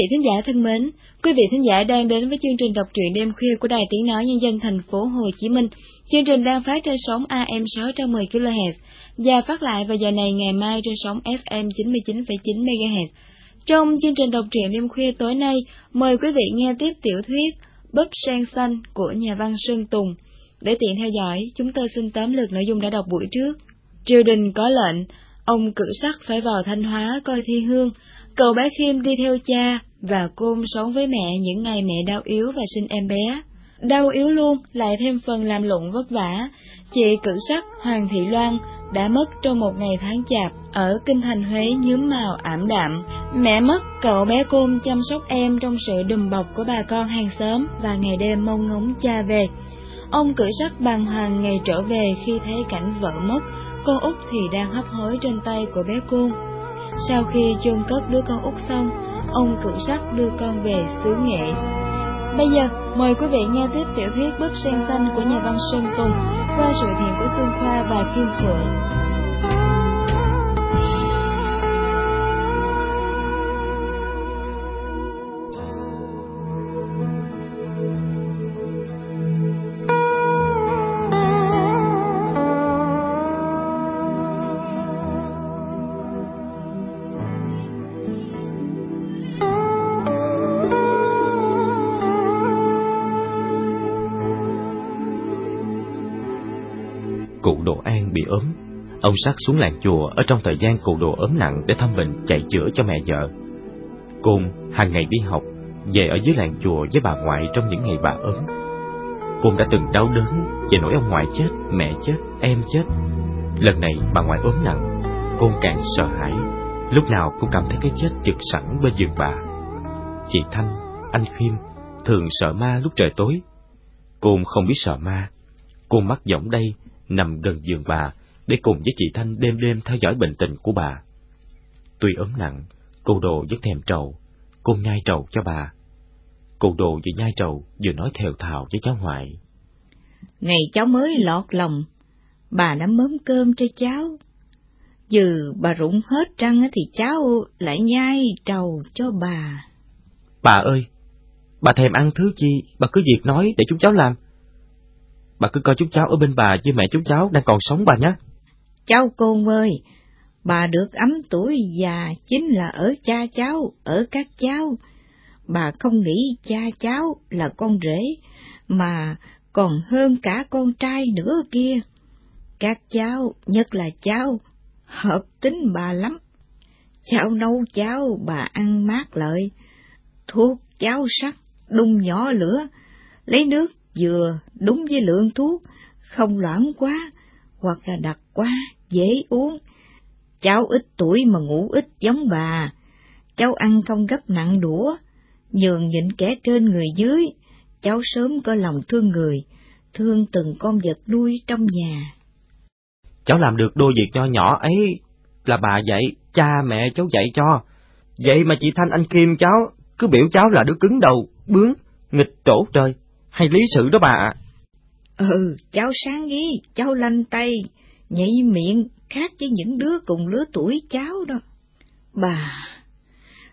Vị thính giả thân mến, quý vị thính giả đang đến với chương trình đọc truyện đêm khuya của Đài Tiếng Nói Nhân dân thành phố Hồ Chí Minh. Chương trình đang phát trên sóng AM 610 kHz và phát lại vào giờ này ngày mai trên sóng FM 99,9 MHz. Trong chương trình đọc truyện đêm khuya tối nay, mời quý vị nghe tiếp tiểu thuyết Bấp sen xanh của nhà văn Sơn Tùng. Để tiện theo dõi, chúng tôi xin tóm lược nội dung đã đọc buổi trước. Triều đình có lệnh, ông cử sắc phải vào Thanh Hóa coi thi hương, Cậu bé Khiêm đi theo cha và Côn sống với mẹ những ngày mẹ đau yếu và sinh em bé. Đau yếu luôn, lại thêm phần làm lụng vất vả. Chị cử sắc Hoàng Thị Loan đã mất trong một ngày tháng chạp ở kinh thành Huế nhuốm màu ảm đạm. Mẹ mất, cậu bé Côn chăm sóc em trong sự đùm bọc của bà con hàng xóm và ngày đêm mong ngóng cha về. Ông cử sắc bàng hoàng ngày trở về khi thấy cảnh vợ mất, con út thì đang hấp hối trên tay của bé Côn. Sau khi chôn cất đứa con út xong, ông cưỡng sắc đưa con về xứ nghệ. Bây giờ, mời quý vị nghe tiếp tiểu thuyết Bức sen xanh của nhà văn Sơn Tùng qua sự hiện của Xuân Khoa và Kim Phượng. Ông sắc xuống làng chùa ở trong thời gian cụ Đồ ốm nặng để thăm bệnh chạy chữa cho mẹ vợ. Côn hàng ngày đi học, về ở dưới làng chùa với bà ngoại trong những ngày bà ốm. Côn đã từng đau đớn về nỗi ông ngoại chết, mẹ chết, em chết. Lần này bà ngoại ốm nặng, Côn càng sợ hãi. Lúc nào cũng cảm thấy cái chết chực sẵn bên giường bà. Chị Thanh, anh Khiêm thường sợ ma lúc trời tối. Côn không biết sợ ma. Côn mắt giọng đây nằm gần giường bà để cùng với chị Thanh đêm đêm theo dõi bệnh tình của bà. Tuy ốm nặng, cô đồ rất thèm trầu, cô nhai trầu cho bà. Cô đồ vừa nhai trầu vừa nói thều thào với cháu ngoại. Ngày cháu mới lọt lòng, bà đã mớm cơm cho cháu. Giờ bà rụng hết răng thì cháu lại nhai trầu cho bà. Bà ơi, bà thèm ăn thứ chi, bà cứ việc nói để chúng cháu làm. Bà cứ coi chúng cháu ở bên bà với mẹ chúng cháu đang còn sống bà nhé. Cháu cô ơi, bà được ấm tuổi già chính là ở cha cháu, ở các cháu. Bà không nghĩ cha cháu là con rể, mà còn hơn cả con trai nữa kia. Các cháu, nhất là cháu, hợp tính bà lắm. Cháu nấu cháo bà ăn mát lợi, thuốc cháo sắc, đun nhỏ lửa, lấy nước vừa đúng với lượng thuốc, không loãng quá, hoặc là đặc quá, dễ uống. Cháu ít tuổi mà ngủ ít giống bà, cháu ăn không gấp nặng đũa, nhường nhịn kẻ trên người dưới, cháu sớm có lòng thương người, thương từng con vật nuôi trong nhà. Cháu làm được đôi việc nho nhỏ ấy là bà dạy, cha mẹ cháu dạy cho. Vậy mà chị Thanh anh Kim cháu cứ biểu cháu là đứa cứng đầu, bướng, nghịch trổ trời, hay lý sự đó bà ạ. Ừ, cháu sáng ghi, cháu lanh tay, nhảy miệng, khác với những đứa cùng lứa tuổi cháu đó. Bà,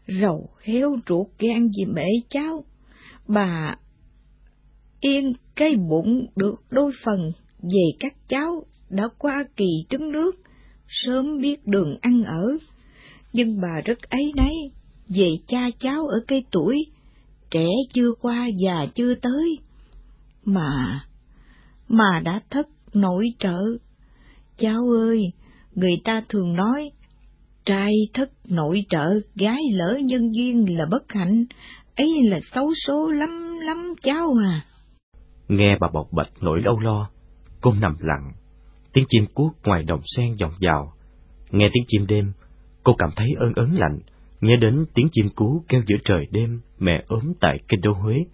rầu heo ruột gan vì mẹ cháu, bà yên cái bụng được đôi phần về các cháu đã qua kỳ trứng nước, sớm biết đường ăn ở, nhưng bà rất ấy nấy về cha cháu ở cây tuổi, trẻ chưa qua già chưa tới, mà, mà đã thất nổi trợ. Cháu ơi, người ta thường nói, trai thất nội trợ, gái lỡ nhân duyên là bất hạnh, ấy là xấu số lắm lắm cháu à. Nghe bà bộc bạch nỗi đau lo, cô nằm lặng, tiếng chim cuốc ngoài đồng sen vọng vào. Nghe tiếng chim đêm, Cô cảm thấy ơn ớn lạnh, nghe đến tiếng chim cú kêu giữa trời đêm mẹ ốm tại kinh đô Huế.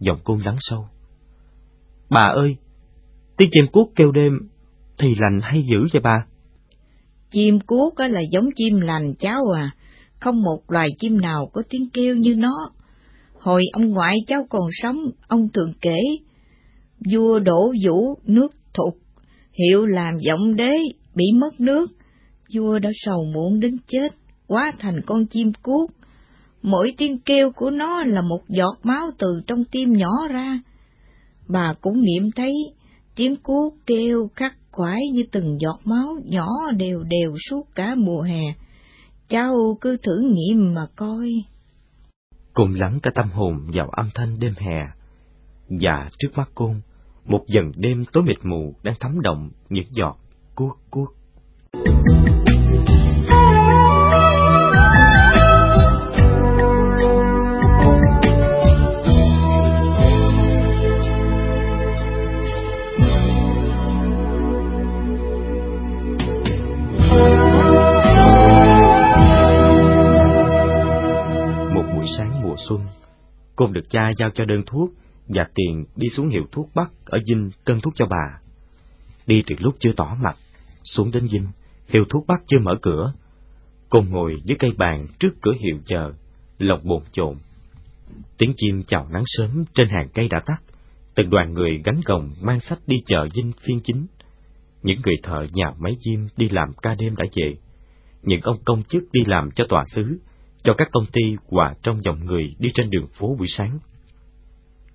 Giọng cô lắng sâu. Bà ơi, tiếng chim cuốc kêu đêm thì lành hay dữ vậy bà? Chim cuốc là giống chim lành cháu à, không một loài chim nào có tiếng kêu như nó. Hồi ông ngoại cháu còn sống, ông thường kể, vua đổ vũ nước thục, hiệu làm giọng đế, bị mất nước, vua đã sầu muộn đến chết, quá thành con chim cuốc. Mỗi tiếng kêu của nó là một giọt máu từ trong tim nhỏ ra. Bà cũng nghiệm thấy tiếng cuốc kêu khắc quải như từng giọt máu nhỏ đều đều suốt cả mùa hè. Cháu cứ thử nghiệm mà coi. Cùng lắng cả tâm hồn vào âm thanh đêm hè. Và trước mắt côn, một dần đêm tối mịt mù đang thấm động những giọt cuốc cuốc. Xuân, Côn được cha giao cho đơn thuốc và tiền đi xuống hiệu thuốc Bắc ở Dinh cân thuốc cho bà. Đi từ lúc chưa tỏ mặt, xuống đến Dinh, hiệu thuốc Bắc chưa mở cửa. Côn ngồi dưới cây bàn trước cửa hiệu chờ, lòng bồn chồn. Tiếng chim chào nắng sớm trên hàng cây đã tắt, từng đoàn người gánh gồng mang sách đi chợ Dinh phiên chính. Những người thợ nhà máy diêm đi làm ca đêm đã về. Những ông công chức đi làm cho tòa xứ, cho các công ty hòa trong dòng người đi trên đường phố buổi sáng.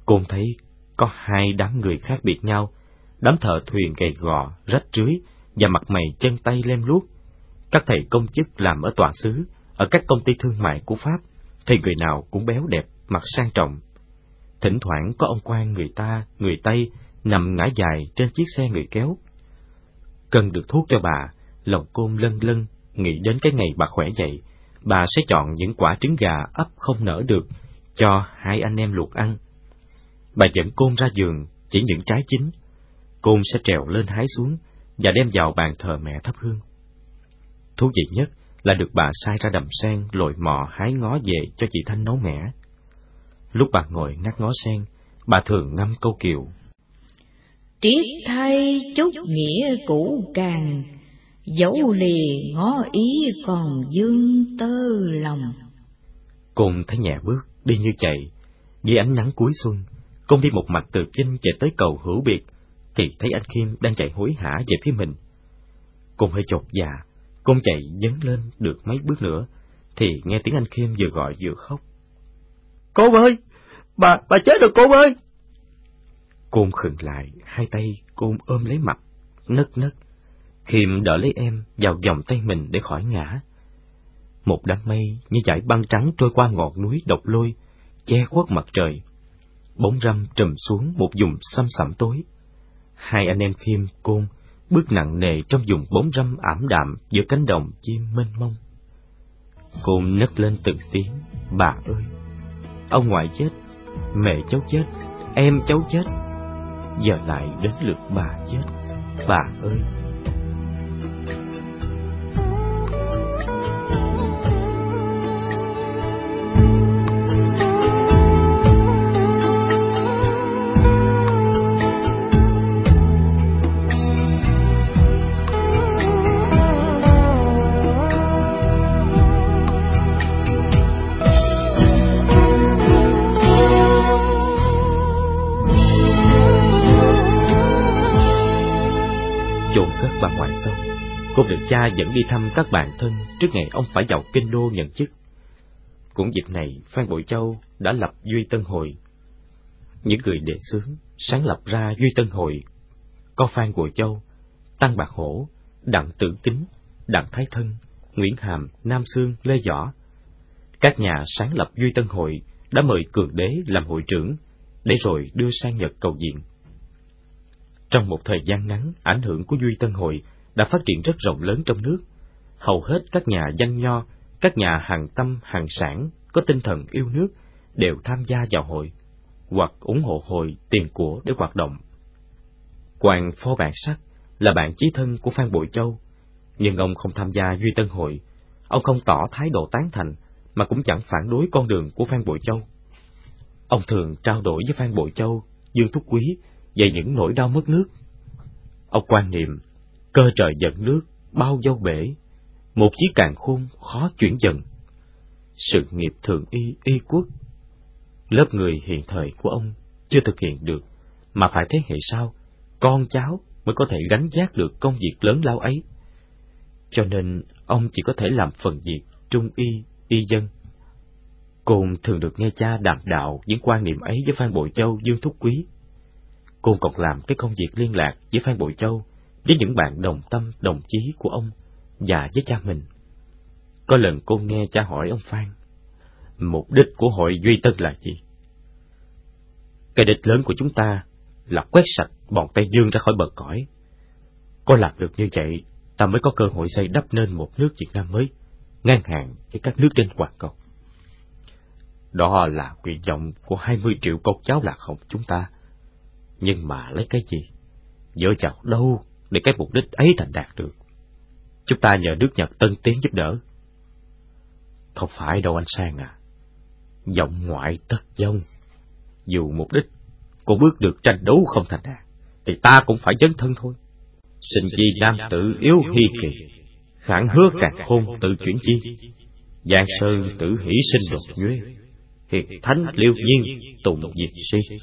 Côn thấy có hai đám người khác biệt nhau, đám thợ thuyền gầy gò, rách rưới và mặt mày chân tay lem luốc. Các thầy công chức làm ở tòa xứ, ở các công ty thương mại của Pháp, thì người nào cũng béo đẹp, mặt sang trọng. Thỉnh thoảng có ông quan người ta, người Tây, nằm ngã dài trên chiếc xe người kéo. Cần được thuốc cho bà, lòng côn lân lân, nghĩ đến cái ngày bà khỏe dậy, bà sẽ chọn những quả trứng gà ấp không nở được, cho hai anh em luộc ăn. Bà dẫn côn ra giường, chỉ những trái chín. Côn sẽ trèo lên hái xuống và đem vào bàn thờ mẹ thắp hương. Thú vị nhất là được bà sai ra đầm sen lội mò hái ngó về cho chị Thanh nấu mẻ. Lúc bà ngồi ngắt ngó sen, bà thường ngâm câu kiều. Tiếc thay chút nghĩa cũ càng, dấu lìa ngó ý còn dương tơ lòng. Côn thấy nhẹ bước, đi như chạy. Dưới ánh nắng cuối xuân, Côn đi một mạch từ kinh chạy tới cầu hữu biệt, thì thấy anh Khiêm đang chạy hối hả về phía mình. Côn hơi chột dạ, Côn chạy dấn lên được mấy bước nữa, thì nghe tiếng anh Khiêm vừa gọi vừa khóc. Cô ơi! Bà, bà chết rồi cô ơi! Côn khựng lại, hai tay Côn ôm lấy mặt, nấc nấc. Khiêm đỡ lấy em vào vòng tay mình để khỏi ngã. Một đám mây như dải băng trắng trôi qua ngọn núi độc lôi, che khuất mặt trời. Bóng râm trùm xuống một vùng xăm sẩm tối. Hai anh em Khiêm, Côn bước nặng nề trong vùng bóng râm ảm đạm giữa cánh đồng chim mênh mông. Côn nấc lên từng tiếng, bà ơi! Ông ngoại chết, mẹ cháu chết, em cháu chết, giờ lại đến lượt bà chết, bà ơi! Cô được cha dẫn đi thăm các bạn thân trước ngày ông phải vào kinh đô nhận chức. Cũng dịp này, Phan Bội Châu đã lập Duy Tân Hội. Những người đề xướng sáng lập ra Duy Tân Hội có Phan Bội Châu, Tăng Bạc Hổ, Đặng Tử Kính, Đặng Thái Thân, Nguyễn Hàm, Nam Sương, Lê Võ. Các nhà sáng lập Duy Tân Hội đã mời Cường Đế làm hội trưởng, để rồi đưa sang Nhật cầu diện. Trong một thời gian ngắn, ảnh hưởng của Duy Tân Hội đã phát triển rất rộng lớn trong nước. Hầu hết các nhà danh nho, các nhà hàng tâm, hàng sản có tinh thần yêu nước đều tham gia vào hội, hoặc ủng hộ hội tiền của để hoạt động. Quan Phó Bản Sắc là bạn chí thân của Phan Bội Châu, nhưng ông không tham gia Duy Tân Hội. ông không tỏ thái độ tán thành, mà cũng chẳng phản đối con đường của Phan Bội Châu. Ông thường trao đổi với Phan Bội Châu, Dương Thúc Quý về những nỗi đau mất nước. Ông quan niệm, cơ trời dẫn nước, bao dâu bể, một chiếc càng khôn khó chuyển dần. Sự nghiệp thường y y quốc, lớp người hiện thời của ông chưa thực hiện được, mà phải thế hệ sau, con cháu mới có thể gánh vác được công việc lớn lao ấy. Cho nên ông chỉ có thể làm phần việc trung y, y dân. Côn thường được nghe cha đàm đạo những quan niệm ấy với Phan Bội Châu, Dương Thúc Quý. Côn còn làm cái công việc liên lạc với Phan Bội Châu, với những bạn đồng tâm, đồng chí của ông và với cha mình. Có lần cô nghe cha hỏi ông Phan, mục đích của hội Duy Tân là gì? Cái địch lớn của chúng ta là quét sạch bọn Tây Dương ra khỏi bờ cõi. Có làm được như vậy, ta mới có cơ hội xây đắp nên một nước Việt Nam mới, ngang hàng với các nước trên toàn cầu. Đó là nguyện vọng của hai mươi triệu con cháu lạc hồng chúng ta. Nhưng mà lấy cái gì? Dựa vào đâu để cái mục đích ấy thành đạt được? Chúng ta nhờ nước Nhật tân tiến giúp đỡ. Không phải đâu anh Sang à. Giọng ngoại tất dông. Dù mục đích cô bước được tranh đấu không thành đạt, thì ta cũng phải dấn thân thôi. Sinh chi nam tử yếu hy kỳ, khẳng hứa càng khôn tự chuyển chi. Giang sơn tử hỷ sinh đột nhuế, hiệt thánh liêu nhiên tùng diệt si.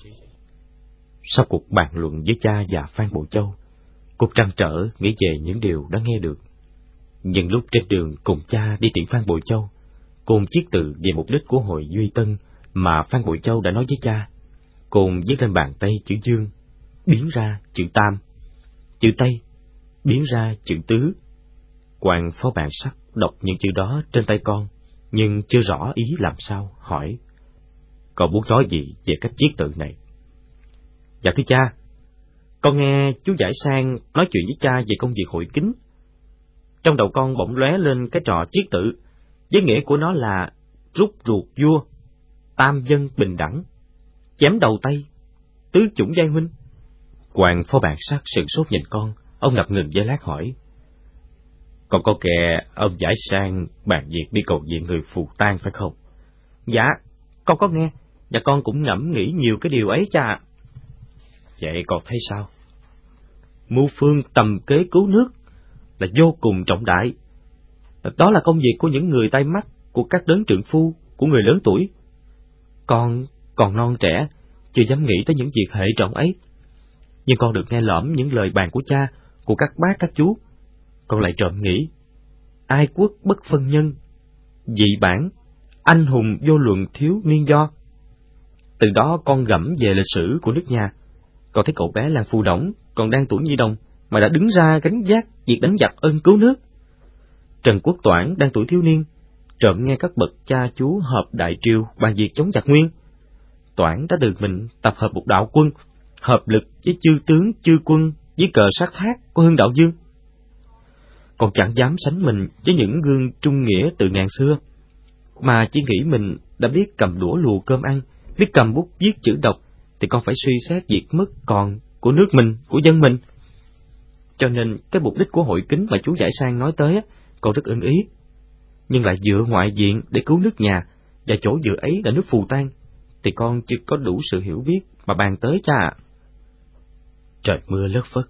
Sau cuộc bàn luận với cha và Phan Bộ Châu, cô trăn trở nghĩ về những điều đã nghe được. Những lúc trên đường cùng cha đi tiện Phan Bội Châu, cùng chiếc tự về mục đích của hội Duy Tân mà Phan Bội Châu đã nói với cha, cùng viết lên bàn tay chữ Dương, biến ra chữ Tam, chữ Tây, biến ra chữ Tứ. Quan phó bản sắc đọc những chữ đó trên tay con, nhưng chưa rõ ý làm sao, hỏi. Cậu muốn nói gì về cách chiếc tự này? Dạ thưa cha, con nghe chú Giải Sang nói chuyện với cha về công việc hội kính. Trong đầu con bỗng lóe lên cái trò chiết tự, với nghĩa của nó là rút ruột vua, tam dân bình đẳng, chém đầu tay, tứ chủng giai huynh. Hoàng phó bạc sắc sừng sốt nhìn con, ông ngập ngừng giây lát hỏi. Còn có kẻ ông Giải Sang bàn việc đi cầu viện người phù tang phải không? Dạ, con có nghe, và con cũng ngẫm nghĩ nhiều cái điều ấy cha. Vậy còn thấy sao? Mưu phương tầm kế cứu nước là vô cùng trọng đại. Đó là công việc của những người tay mắt, của các đấng trượng phu, của người lớn tuổi. Con còn non trẻ, chưa dám nghĩ tới những việc hệ trọng ấy. Nhưng con được nghe lõm những lời bàn của cha, của các bác các chú. Con lại trộm nghĩ, ai quốc bất phân nhân, dị bản, anh hùng vô luận thiếu niên do. Từ đó con gẫm về lịch sử của nước nhà, con thấy cậu bé Lan Phu Đổng còn đang tuổi nhi đồng mà đã đứng ra gánh vác việc đánh giặc ơn cứu nước. Trần Quốc Toản đang tuổi thiếu niên, trộm nghe các bậc cha chú hợp đại triều bàn việc chống giặc nguyên. Toản đã tự mình tập hợp một đạo quân, hợp lực với chư tướng chư quân với cờ sát thác của hương đạo dương. Còn chẳng dám sánh mình với những gương trung nghĩa từ ngàn xưa, mà chỉ nghĩ mình đã biết cầm đũa lùa cơm ăn, biết cầm bút viết chữ đọc, thì con phải suy xét việc mất còn của nước mình, của dân mình. Cho nên cái mục đích của hội kính mà chú Giải Sang nói tới còn rất ưng ý. Nhưng lại dựa ngoại diện để cứu nước nhà, và chỗ dựa ấy là nước phù tan, thì con chưa có đủ sự hiểu biết mà bàn tới cha ạ. Trời mưa lất phất,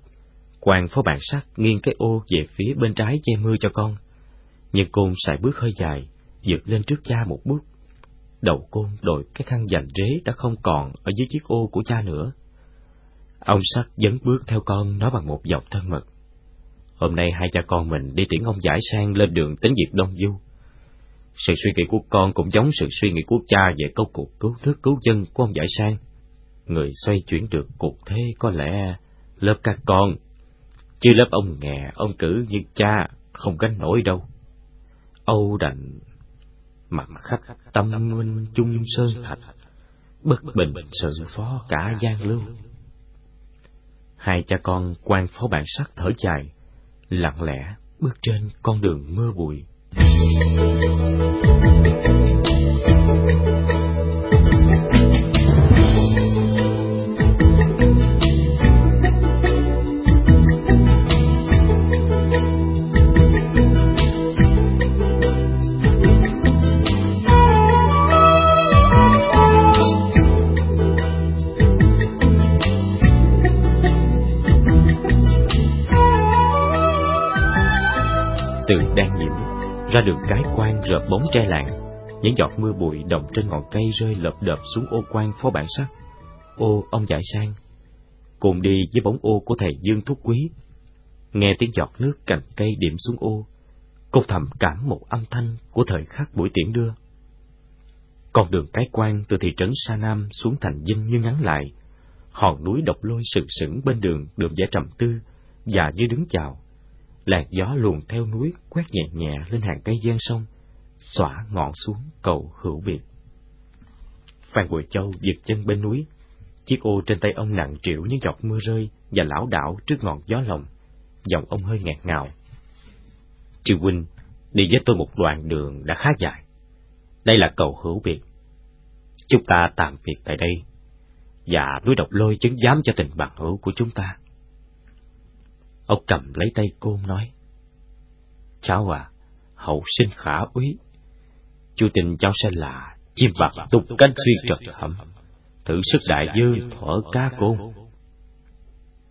quan phó bản sắc nghiêng cái ô về phía bên trái che mưa cho con. Nhưng côn xài bước hơi dài, vượt lên trước cha một bước. Đầu côn đội cái khăn dành rế đã không còn ở dưới chiếc ô của cha nữa. Ông sắc dấn bước theo con nói bằng một giọng thân mật. Hôm nay hai cha con mình đi tiễn ông giải sang lên đường tính việc Đông Du. Sự suy nghĩ của con cũng giống sự suy nghĩ của cha về câu cuộc cứu nước cứu dân của ông giải sang. Người xoay chuyển được cuộc thế có lẽ lớp các con, chứ lớp ông nghè, ông cử như cha không gánh nổi đâu. Âu đành mặt khắc tâm minh chung sơn thạch, bất bình sự phó cả gian lưu. Hai cha con quan phó bản sắc thở dài, lặng lẽ bước trên con đường mưa bụi. Đường cái quan rợp bóng tre làng, những giọt mưa bụi động trên ngọn cây rơi lợp đợp xuống ô quan phó bản sắc. Ô ông giải sang, cùng đi với bóng ô của thầy Dương Thúc Quý. Nghe tiếng giọt nước cành cây điểm xuống ô, cô thầm cảm một âm thanh của thời khắc buổi tiễn đưa. Con đường cái quan từ thị trấn Sa Nam xuống thành dinh như ngắn lại, hòn núi độc lôi sừng sững bên đường đường vẻ trầm tư và như đứng chào làn gió luồn theo núi quét nhẹ nhẹ lên hàng cây gian sông, xõa ngọn xuống cầu hữu biệt. Phan bội châu giật chân bên núi. Chiếc ô trên tay ông nặng trĩu những giọt mưa rơi và lão đảo trước ngọn gió lồng. Giọng ông hơi ngạt ngào. Triều huynh, đi với tôi một đoạn đường đã khá dài. Đây là cầu hữu biệt. Chúng ta tạm biệt tại đây và núi độc lôi chứng giám cho tình bạn hữu của chúng ta. Ông cầm lấy tay côn nói, Cháu à, hậu sinh khả úy, chú tin cháu sẽ là chim vạc tung cánh xuyên trật hầm, thử sức đại dương thở cá côn.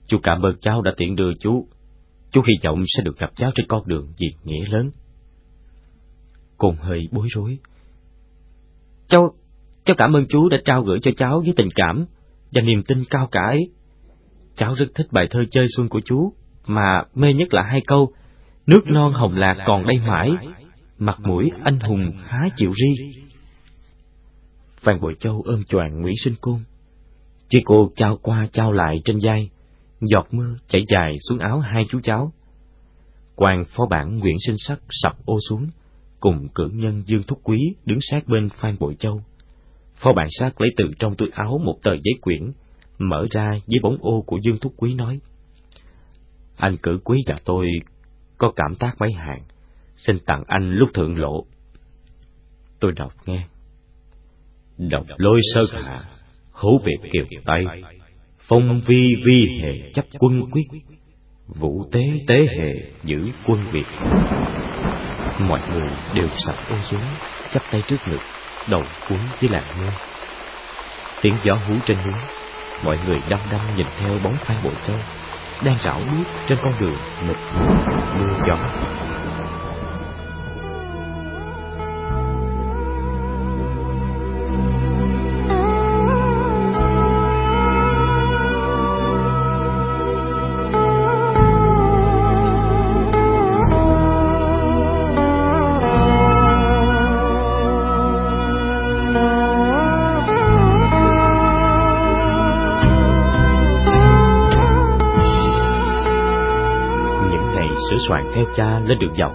Chú cảm ơn cháu đã tiện đưa chú, chú hy vọng sẽ được gặp cháu trên con đường diệt nghĩa lớn. Côn hơi bối rối. Cháu, cháu cảm ơn chú đã trao gửi cho cháu với tình cảm và niềm tin cao cả ấy. Cháu rất thích bài thơ chơi xuân của chú, mà mê nhất là hai câu, nước non hồng lạc còn đây mãi, mặt mũi anh hùng há chịu ri. Phan Bội Châu ôm choàng Nguyễn Sinh Côn. Khi cô trao qua trao lại trên vai, giọt mưa chảy dài xuống áo hai chú cháu. quan phó bản Nguyễn Sinh Sắc sập ô xuống, cùng cử nhân Dương Thúc Quý đứng sát bên Phan Bội Châu. Phó bản sát lấy từ trong túi áo một tờ giấy quyển, mở ra với bóng ô của Dương Thúc Quý nói. Anh cử quý và tôi có cảm tác mấy hàng, xin tặng anh lúc thượng lộ. Tôi đọc nghe. Đọc lôi sơ hạ, hữu biệt kiều tây, phong vi vi hề chấp quân quyết, vũ tế tế hề giữ quân việt. Mọi người đều sập ô xuống, chắp tay trước ngực đầu cuốn với làn mưa. Tiếng gió hú trên núi, mọi người đăm đăm nhìn theo bóng Phan Bội Châu đang rảo bước trên con đường mịt mưa gió.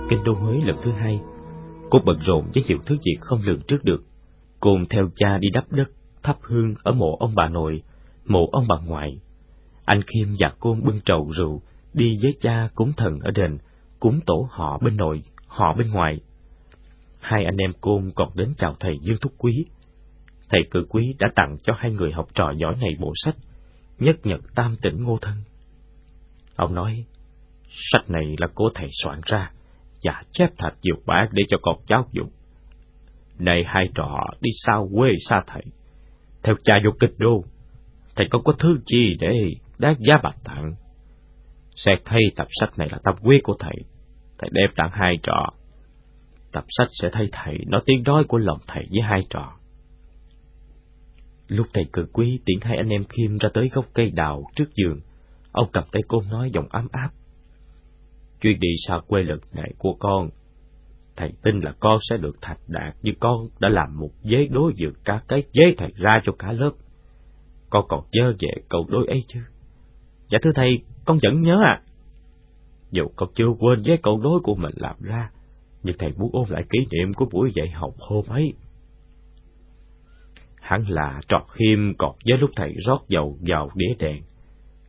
Kinh đô Huế lần thứ hai. Cô bận rộn với nhiều thứ việc không lường trước được. Cùng theo cha đi đắp đất, thắp hương ở mộ ông bà nội, mộ ông bà ngoại. Anh Khiêm và cô bưng trầu rượu, đi với cha cúng thần ở đền, cúng tổ họ bên nội, họ bên ngoài. Hai anh em côn còn đến chào thầy Dương Thúc Quý. Thầy cử quý đã tặng cho hai người học trò giỏi này bộ sách, nhất nhật tam tỉnh ngô thân. Ông nói, Sách này là cô thầy soạn ra, và chép thật nhiều bản để cho con cháu dùng. Này hai trò đi xa quê xa thầy, theo cha vô kịch đô, thầy không có thứ chi để đáng giá bạc tặng. Sẽ thay tập sách này là tâm quyết của thầy, thầy đem tặng hai trò. Tập sách sẽ thay thầy nói tiếng nói của lòng thầy với hai trò. Lúc thầy cử quý tiễn hai anh em Kim ra tới gốc cây đào trước giường, ông cầm tay cô nói giọng ấm áp chuyến đi xa quê lần này của con. Thầy tin là con sẽ được thạch đạt như con đã làm một giấy đối dược cả cái giấy thầy ra cho cả lớp. Con còn nhớ về câu đối ấy chứ? Dạ thưa thầy, con vẫn nhớ à. Dù con chưa quên giấy câu đối của mình làm ra, nhưng thầy muốn ôn lại kỷ niệm của buổi dạy học hôm ấy. Hắn là trọt khiêm còn với lúc thầy rót dầu vào đĩa đèn,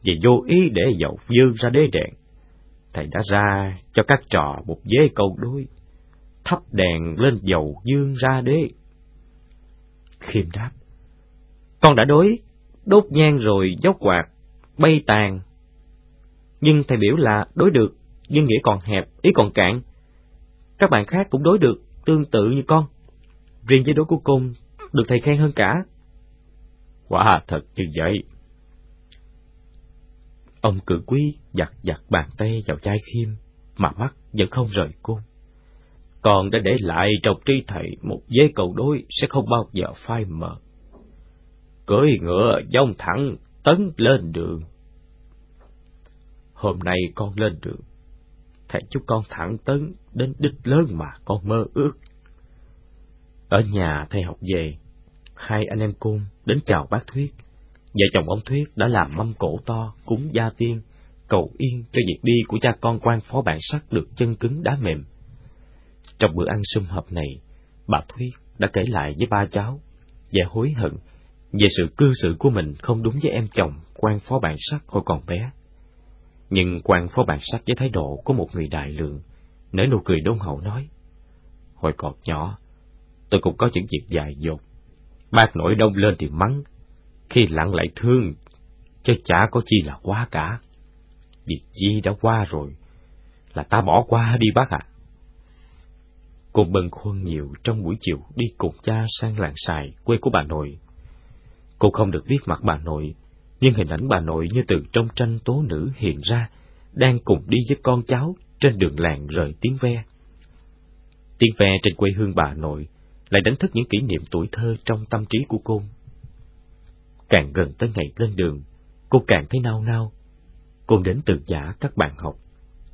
vì vô ý để dầu dư ra đế đèn thầy đã ra cho các trò một dế câu đối, thắp đèn lên dầu dương ra đế. Khiêm đáp, con đã đối, đốt nhang rồi dốc quạt, bay tàn. Nhưng thầy biểu là đối được, nhưng nghĩa còn hẹp, ý còn cạn. Các bạn khác cũng đối được, tương tự như con. Riêng với đối của cung, được thầy khen hơn cả. Quả thật như vậy. Ông cử quý giặt giặt bàn tay vào chai khiêm, mà mắt vẫn không rời cô. còn đã để lại trong tri thầy một dây cầu đối sẽ không bao giờ phai mờ. Cưỡi ngựa dông thẳng tấn lên đường. Hôm nay con lên đường, thầy chúc con thẳng tấn đến đích lớn mà con mơ ước. Ở nhà thầy học về, hai anh em cung đến chào bác Thuyết. Vợ chồng ông Thuyết đã làm mâm cổ to cúng gia tiên, cầu yên cho việc đi của cha con quan phó bản sắc được chân cứng đá mềm. Trong bữa ăn sum họp này, bà Thuyết đã kể lại với ba cháu về hối hận về sự cư xử của mình không đúng với em chồng quan phó bản sắc hồi còn bé. Nhưng quan phó bản sắc với thái độ của một người đại lượng, nở nụ cười đôn hậu nói, Hồi còn nhỏ, tôi cũng có những việc dài dột. Bác nổi đông lên thì mắng, khi lặng lại thương, chứ chả có chi là quá cả. Việc gì đã qua rồi, là ta bỏ qua đi bác ạ. À. Cô bần khuôn nhiều trong buổi chiều đi cùng cha sang làng xài quê của bà nội. Cô không được biết mặt bà nội, nhưng hình ảnh bà nội như từ trong tranh tố nữ hiện ra, đang cùng đi với con cháu trên đường làng rời tiếng ve. Tiếng ve trên quê hương bà nội lại đánh thức những kỷ niệm tuổi thơ trong tâm trí của cô. Càng gần tới ngày lên đường, cô càng thấy nao nao. Cô đến từ giả các bạn học,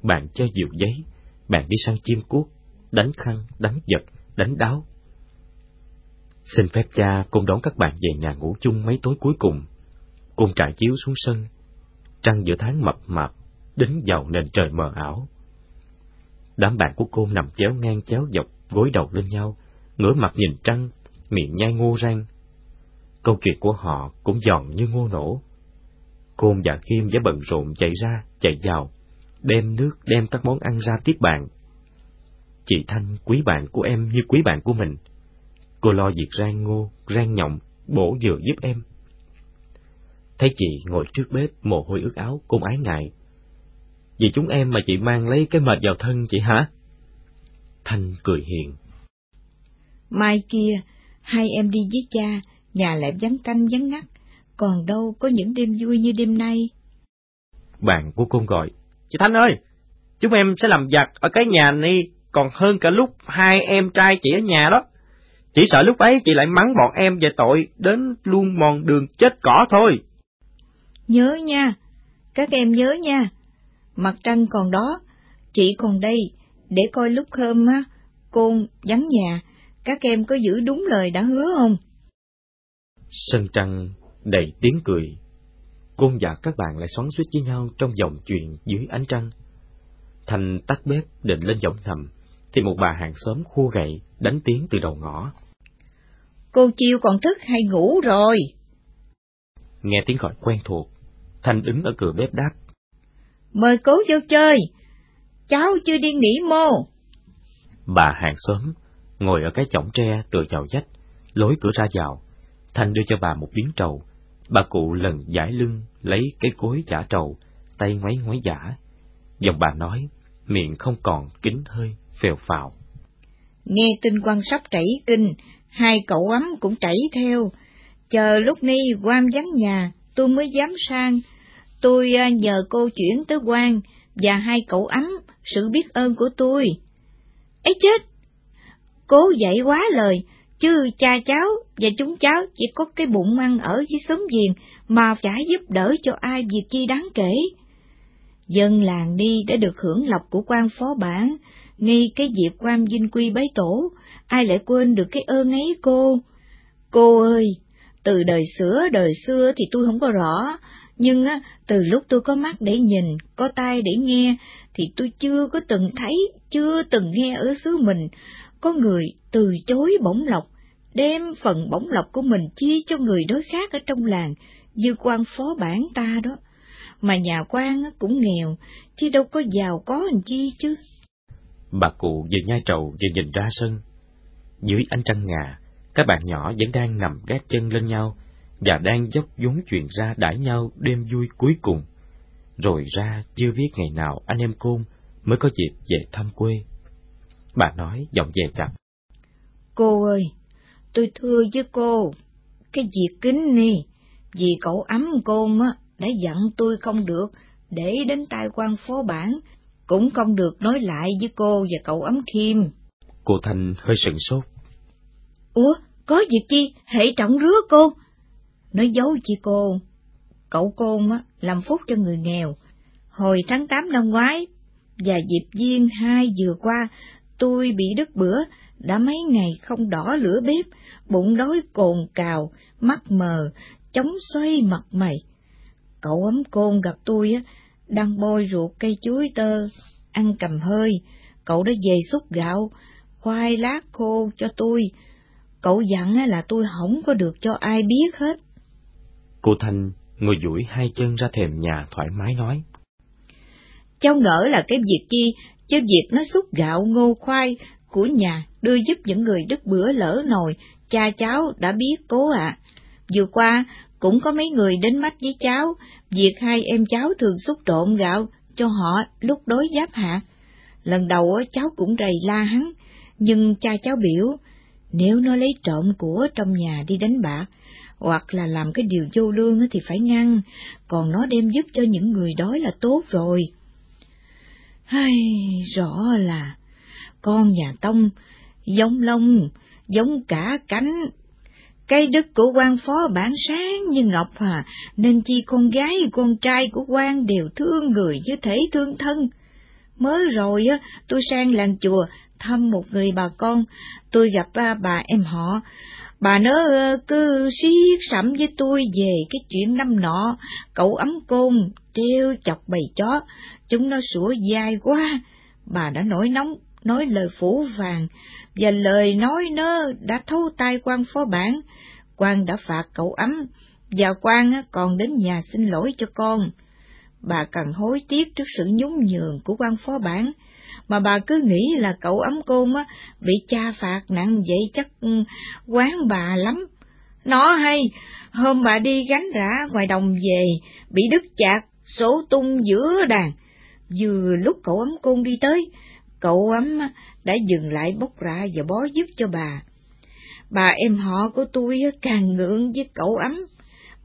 bạn chơi diệu giấy, bạn đi săn chim cuốc, đánh khăn, đánh giật, đánh đáo. Xin phép cha cùng đón các bạn về nhà ngủ chung mấy tối cuối cùng. Cùng trải chiếu xuống sân, trăng giữa tháng mập mạp, đính vào nền trời mờ ảo. Đám bạn của cô nằm chéo ngang chéo dọc, gối đầu lên nhau, ngửa mặt nhìn trăng, miệng nhai ngô răng. Câu chuyện của họ cũng giòn như ngô nổ. Côn và Kim vẫn bận rộn chạy ra, chạy vào, đem nước, đem các món ăn ra tiếp bạn. Chị Thanh quý bạn của em như quý bạn của mình. Cô lo việc rang ngô, rang nhộng, bổ dừa giúp em. Thấy chị ngồi trước bếp, mồ hôi ướt áo, cô ái ngại. Vì chúng em mà chị mang lấy cái mệt vào thân chị hả? Thanh cười hiền. Mai kia, hai em đi với cha, nhà lại vắng canh vắng ngắt, còn đâu có những đêm vui như đêm nay. Bạn của cô gọi, Chị Thanh ơi, chúng em sẽ làm giặt ở cái nhà này còn hơn cả lúc hai em trai chị ở nhà đó. Chỉ sợ lúc ấy chị lại mắng bọn em về tội đến luôn mòn đường chết cỏ thôi. Nhớ nha, các em nhớ nha. Mặt trăng còn đó, chị còn đây, để coi lúc hôm á, côn vắng nhà, các em có giữ đúng lời đã hứa không? Sân trăng đầy tiếng cười. Côn và các bạn lại xoắn suýt với nhau trong dòng chuyện dưới ánh trăng. Thành tắt bếp định lên giọng thầm, thì một bà hàng xóm khua gậy đánh tiếng từ đầu ngõ. Cô Chiêu còn thức hay ngủ rồi? Nghe tiếng gọi quen thuộc, Thanh đứng ở cửa bếp đáp. Mời cố vô chơi, cháu chưa đi nghỉ mô. Bà hàng xóm ngồi ở cái chõng tre tựa vào dách, lối cửa ra vào. Thanh đưa cho bà một miếng trầu. Bà cụ lần giải lưng, lấy cái cối giả trầu, tay ngoáy ngoáy giả. Giọng bà nói, miệng không còn kín hơi, phèo phào. Nghe tin quan sắp chảy kinh, hai cậu ấm cũng chảy theo. Chờ lúc ni quan vắng nhà, tôi mới dám sang. Tôi à, nhờ cô chuyển tới quan và hai cậu ấm sự biết ơn của tôi. ấy chết! Cố dậy quá lời, chứ cha cháu và chúng cháu chỉ có cái bụng ăn ở dưới xóm giềng mà chả giúp đỡ cho ai việc chi đáng kể. Dân làng đi đã được hưởng lộc của quan phó bản, ngay cái dịp quan vinh quy bái tổ, ai lại quên được cái ơn ấy cô? Cô ơi, từ đời xưa đời xưa thì tôi không có rõ, nhưng á, từ lúc tôi có mắt để nhìn, có tai để nghe, thì tôi chưa có từng thấy, chưa từng nghe ở xứ mình, có người từ chối bổng lộc, đem phần bổng lộc của mình chia cho người đối khác ở trong làng, như quan phó bản ta đó. Mà nhà quan cũng nghèo, chứ đâu có giàu có làm chi chứ. Bà cụ vừa nhai trầu vừa nhìn ra sân. Dưới ánh trăng ngà, các bạn nhỏ vẫn đang nằm gác chân lên nhau và đang dốc vốn chuyện ra đãi nhau đêm vui cuối cùng. Rồi ra chưa biết ngày nào anh em côn mới có dịp về thăm quê. Bà nói giọng dè chặt. Cô ơi, tôi thưa với cô, cái việc kính nè, vì cậu ấm côn á, đã dặn tôi không được để đến tai quan phố bản, cũng không được nói lại với cô và cậu ấm Kim. Cô Thanh hơi sửng sốt. Ủa, có việc chi, hệ trọng rứa cô? Nói dấu chi cô? Cậu côn á, làm phúc cho người nghèo. Hồi tháng 8 năm ngoái, và dịp duyên hai vừa qua, tôi bị đứt bữa, đã mấy ngày không đỏ lửa bếp, bụng đói cồn cào, mắt mờ, chống xoay mặt mày. Cậu ấm côn gặp tôi á, đang bôi ruột cây chuối tơ, ăn cầm hơi, cậu đã về xúc gạo, khoai lát khô cho tôi. Cậu dặn là tôi không có được cho ai biết hết. Cô Thanh ngồi duỗi hai chân ra thềm nhà thoải mái nói. Cháu ngỡ là cái việc chi, chứ việc nó xúc gạo ngô khoai của nhà đưa giúp những người đứt bữa lỡ nồi, cha cháu đã biết cố ạ. À. Vừa qua, cũng có mấy người đến mắt với cháu, việc hai em cháu thường xúc trộn gạo cho họ lúc đối giáp hạt. Lần đầu cháu cũng rầy la hắn, nhưng cha cháu biểu, nếu nó lấy trộm của trong nhà đi đánh bạc, hoặc là làm cái điều vô lương thì phải ngăn, còn nó đem giúp cho những người đói là tốt rồi. Hay, rõ là con nhà Tông, giống lông, giống cả cánh. Cây đức của quan phó bản sáng như ngọc hà, nên chi con gái con trai của quan đều thương người như thể thương thân. Mới rồi á, tôi sang làng chùa thăm một người bà con, tôi gặp bà em họ, bà nó ờ, cứ siết sẩm với tôi về cái chuyện năm nọ, cậu ấm côn, treo chọc bầy chó, chúng nó sủa dai quá, bà đã nổi nóng, nói lời phủ vàng, và lời nói nó đã thấu tai quan phó bản, quan đã phạt cậu ấm, và quan còn đến nhà xin lỗi cho con. Bà cần hối tiếc trước sự nhún nhường của quan phó bản, mà bà cứ nghĩ là cậu ấm côn á, bị cha phạt nặng vậy chắc ừ, quán bà lắm. Nó hay, hôm bà đi gánh rã ngoài đồng về, bị đứt chạc, số tung giữa đàn. Vừa lúc cậu ấm côn đi tới, cậu ấm đã dừng lại bốc ra và bó giúp cho bà. Bà em họ của tôi càng ngượng với cậu ấm,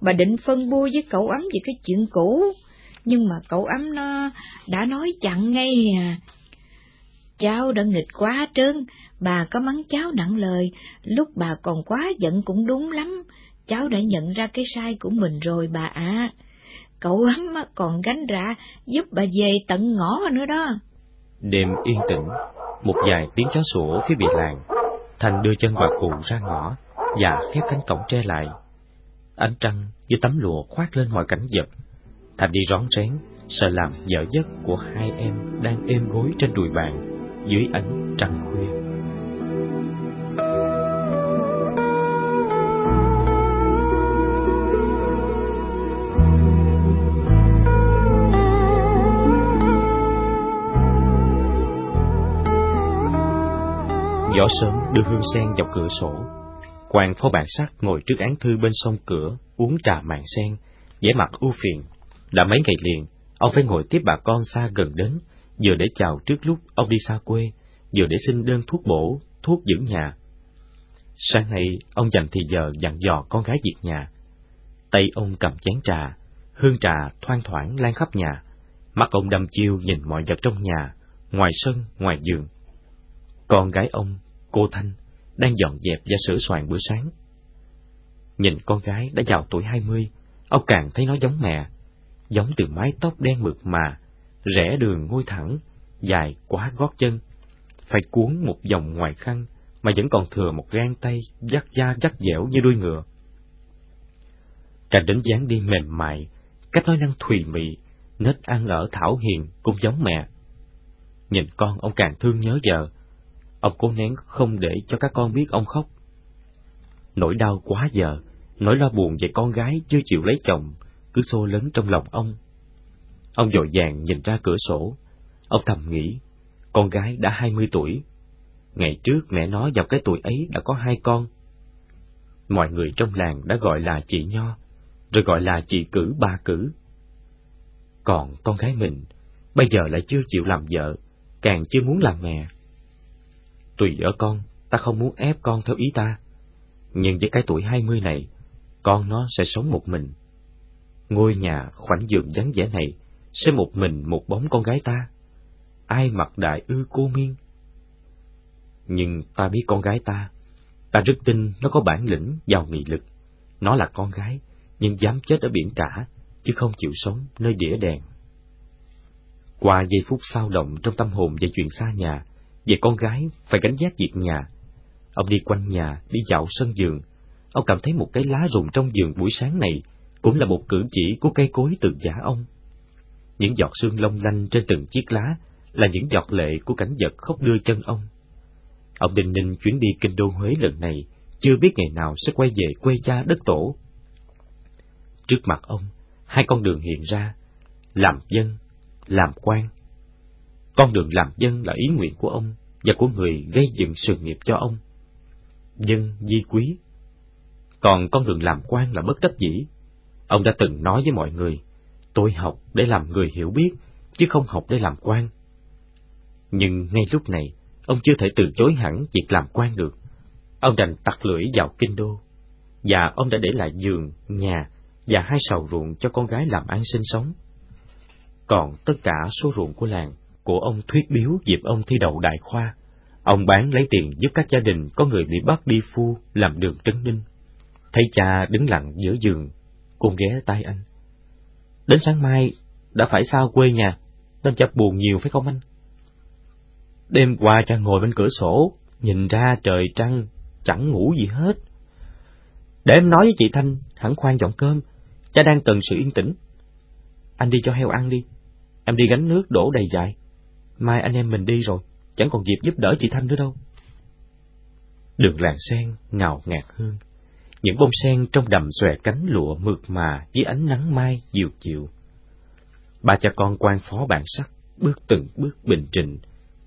bà định phân bua với cậu ấm về cái chuyện cũ, nhưng mà cậu ấm nó đã nói chặn ngay à. Cháu đã nghịch quá trơn, bà có mắng cháu nặng lời, lúc bà còn quá giận cũng đúng lắm, cháu đã nhận ra cái sai của mình rồi bà ạ. Cậu ấm còn gánh ra giúp bà về tận ngõ nữa đó. Đêm yên tĩnh, một vài tiếng chó sủa phía biệt làng. Thành đưa chân bà cụ ra ngõ và khép cánh cổng tre lại. Ánh trăng như tấm lụa khoác lên mọi cảnh vật. Thành đi rón rén, sợ làm vợ giấc của hai em đang êm gối trên đùi bạn dưới ánh trăng khuya. Gió sớm đưa hương sen dọc cửa sổ. Quan phó bản sắc ngồi trước án thư bên sông cửa, uống trà mạng sen, vẻ mặt ưu phiền. Đã mấy ngày liền, ông phải ngồi tiếp bà con xa gần đến, vừa để chào trước lúc ông đi xa quê, vừa để xin đơn thuốc bổ, thuốc dưỡng nhà. Sáng nay, ông dành thì giờ dặn dò con gái việc nhà. Tay ông cầm chén trà, hương trà thoang thoảng lan khắp nhà. Mắt ông đăm chiêu nhìn mọi vật trong nhà, ngoài sân, ngoài giường. Con gái ông, cô Thanh, đang dọn dẹp và sửa soạn bữa sáng. Nhìn con gái đã vào tuổi hai mươi, ông càng thấy nó giống mẹ, giống từ mái tóc đen mượt mà, rẽ đường ngôi thẳng, dài quá gót chân, phải cuốn một vòng ngoài khăn mà vẫn còn thừa một gang tay dắt da dắt dẻo như đuôi ngựa. cả đến dáng đi mềm mại, cách nói năng thùy mị, nết ăn ở thảo hiền cũng giống mẹ. Nhìn con ông càng thương nhớ vợ, ông cố nén không để cho các con biết ông khóc. Nỗi đau quá giờ, nỗi lo buồn về con gái chưa chịu lấy chồng, cứ xô lớn trong lòng ông. Ông dội vàng nhìn ra cửa sổ, ông thầm nghĩ, con gái đã hai mươi tuổi. Ngày trước mẹ nó vào cái tuổi ấy đã có hai con. Mọi người trong làng đã gọi là chị Nho, rồi gọi là chị cử ba cử. Còn con gái mình, bây giờ lại chưa chịu làm vợ, càng chưa muốn làm mẹ. Tùy ở con, ta không muốn ép con theo ý ta, nhưng với cái tuổi hai mươi này, con nó sẽ sống một mình. Ngôi nhà khoảnh giường vắng vẻ này sẽ một mình một bóng con gái ta. ai mặc đại ư cô miên. Nhưng ta biết con gái ta, ta rất tin nó có bản lĩnh, giàu nghị lực. Nó là con gái, nhưng dám chết ở biển cả, chứ không chịu sống nơi đĩa đèn. Qua giây phút sao động trong tâm hồn về chuyện xa nhà, về con gái phải gánh vác việc nhà, ông đi quanh nhà, đi dạo sân vườn, ông cảm thấy một cái lá rụng trong vườn buổi sáng này cũng là một cử chỉ của cây cối từ giả ông. Những giọt sương long lanh trên từng chiếc lá là những giọt lệ của cảnh vật khóc đưa chân ông. Ông Đinh Ninh chuyến đi kinh đô Huế lần này, chưa biết ngày nào sẽ quay về quê cha đất tổ. Trước mặt ông, hai con đường hiện ra, làm dân, làm quan. Con đường làm dân là ý nguyện của ông và của người gây dựng sự nghiệp cho ông. Dân di quý. Còn con đường làm quan là bất đắc dĩ. Ông đã từng nói với mọi người, tôi học để làm người hiểu biết, chứ không học để làm quan. Nhưng ngay lúc này, ông chưa thể từ chối hẳn việc làm quan được. Ông đành tặc lưỡi vào kinh đô, và ông đã để lại giường, nhà và hai sào ruộng cho con gái làm ăn sinh sống. Còn tất cả số ruộng của làng, của ông thuyết biếu dịp ông thi đậu đại khoa, ông bán lấy tiền giúp các gia đình có người bị bắt đi phu làm đường trấn ninh. Thấy cha đứng lặng giữa giường, cô ghé tay anh. Đến sáng mai, đã phải sao quê nhà, nên chắc buồn nhiều phải không anh? Đêm qua cha ngồi bên cửa sổ, nhìn ra trời trăng, chẳng ngủ gì hết. Để em nói với chị Thanh, hẳn khoan dọn cơm, cha đang cần sự yên tĩnh. Anh đi cho heo ăn đi, em đi gánh nước đổ đầy dài. Mai anh em mình đi rồi, chẳng còn dịp giúp đỡ chị Thanh nữa đâu. Đường làng sen ngào ngạt hương, những bông sen trong đầm xòe cánh lụa mượt mà dưới ánh nắng mai dịu dịu. Ba cha con quan phó bản sắc, bước từng bước bình trình,